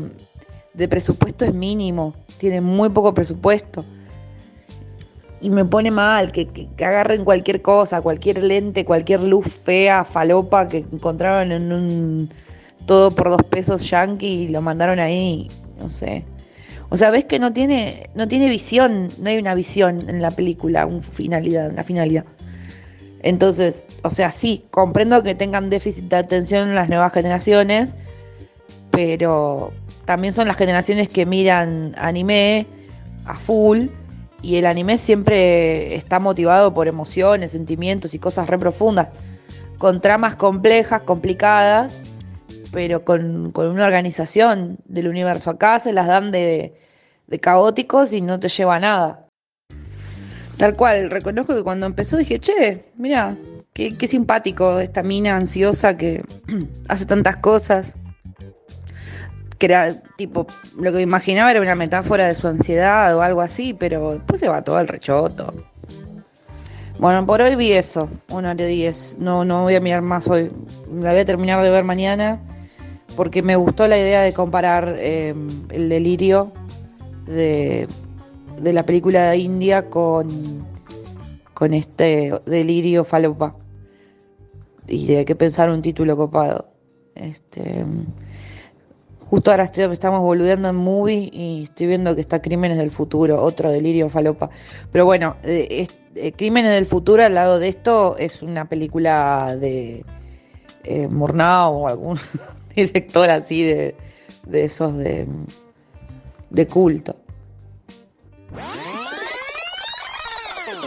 de presupuesto es mínimo, tiene muy poco presupuesto. Y me pone mal que, agarren cualquier cosa, cualquier lente, cualquier luz fea, falopa que encontraron en un todo por dos pesos yankee y lo mandaron ahí, no sé. O sea, ves que no tiene, no tiene visión, no hay una visión en la película, una finalidad, una finalidad. Entonces, o sea, sí, comprendo que tengan déficit de atención las nuevas generaciones, pero también son las generaciones que miran anime a full y el anime siempre está motivado por emociones, sentimientos y cosas re profundas, con tramas complejas, complicadas, pero con, una organización del universo. Acá se las dan de, de caóticos y no te lleva a nada. Tal cual, reconozco que cuando empezó dije, che, mira, qué, simpático esta mina ansiosa que hace tantas cosas. Que era tipo, lo que imaginaba era una metáfora de su ansiedad o algo así, pero después se va todo el rechoto. Bueno, por hoy vi eso, una hora diez. No, no voy a mirar más hoy. La voy a terminar de ver mañana porque me gustó la idea de comparar eh, el delirio de de la película de India con, con este delirio falopa. Y de que pensar un título copado. Este, justo ahora estoy, estamos boludeando en movie y estoy viendo que está Crímenes del Futuro, otro delirio falopa. Pero bueno, eh, eh, Crímenes del Futuro al lado de esto es una película de eh, Murnau o algún director así de, de esos de, de culto.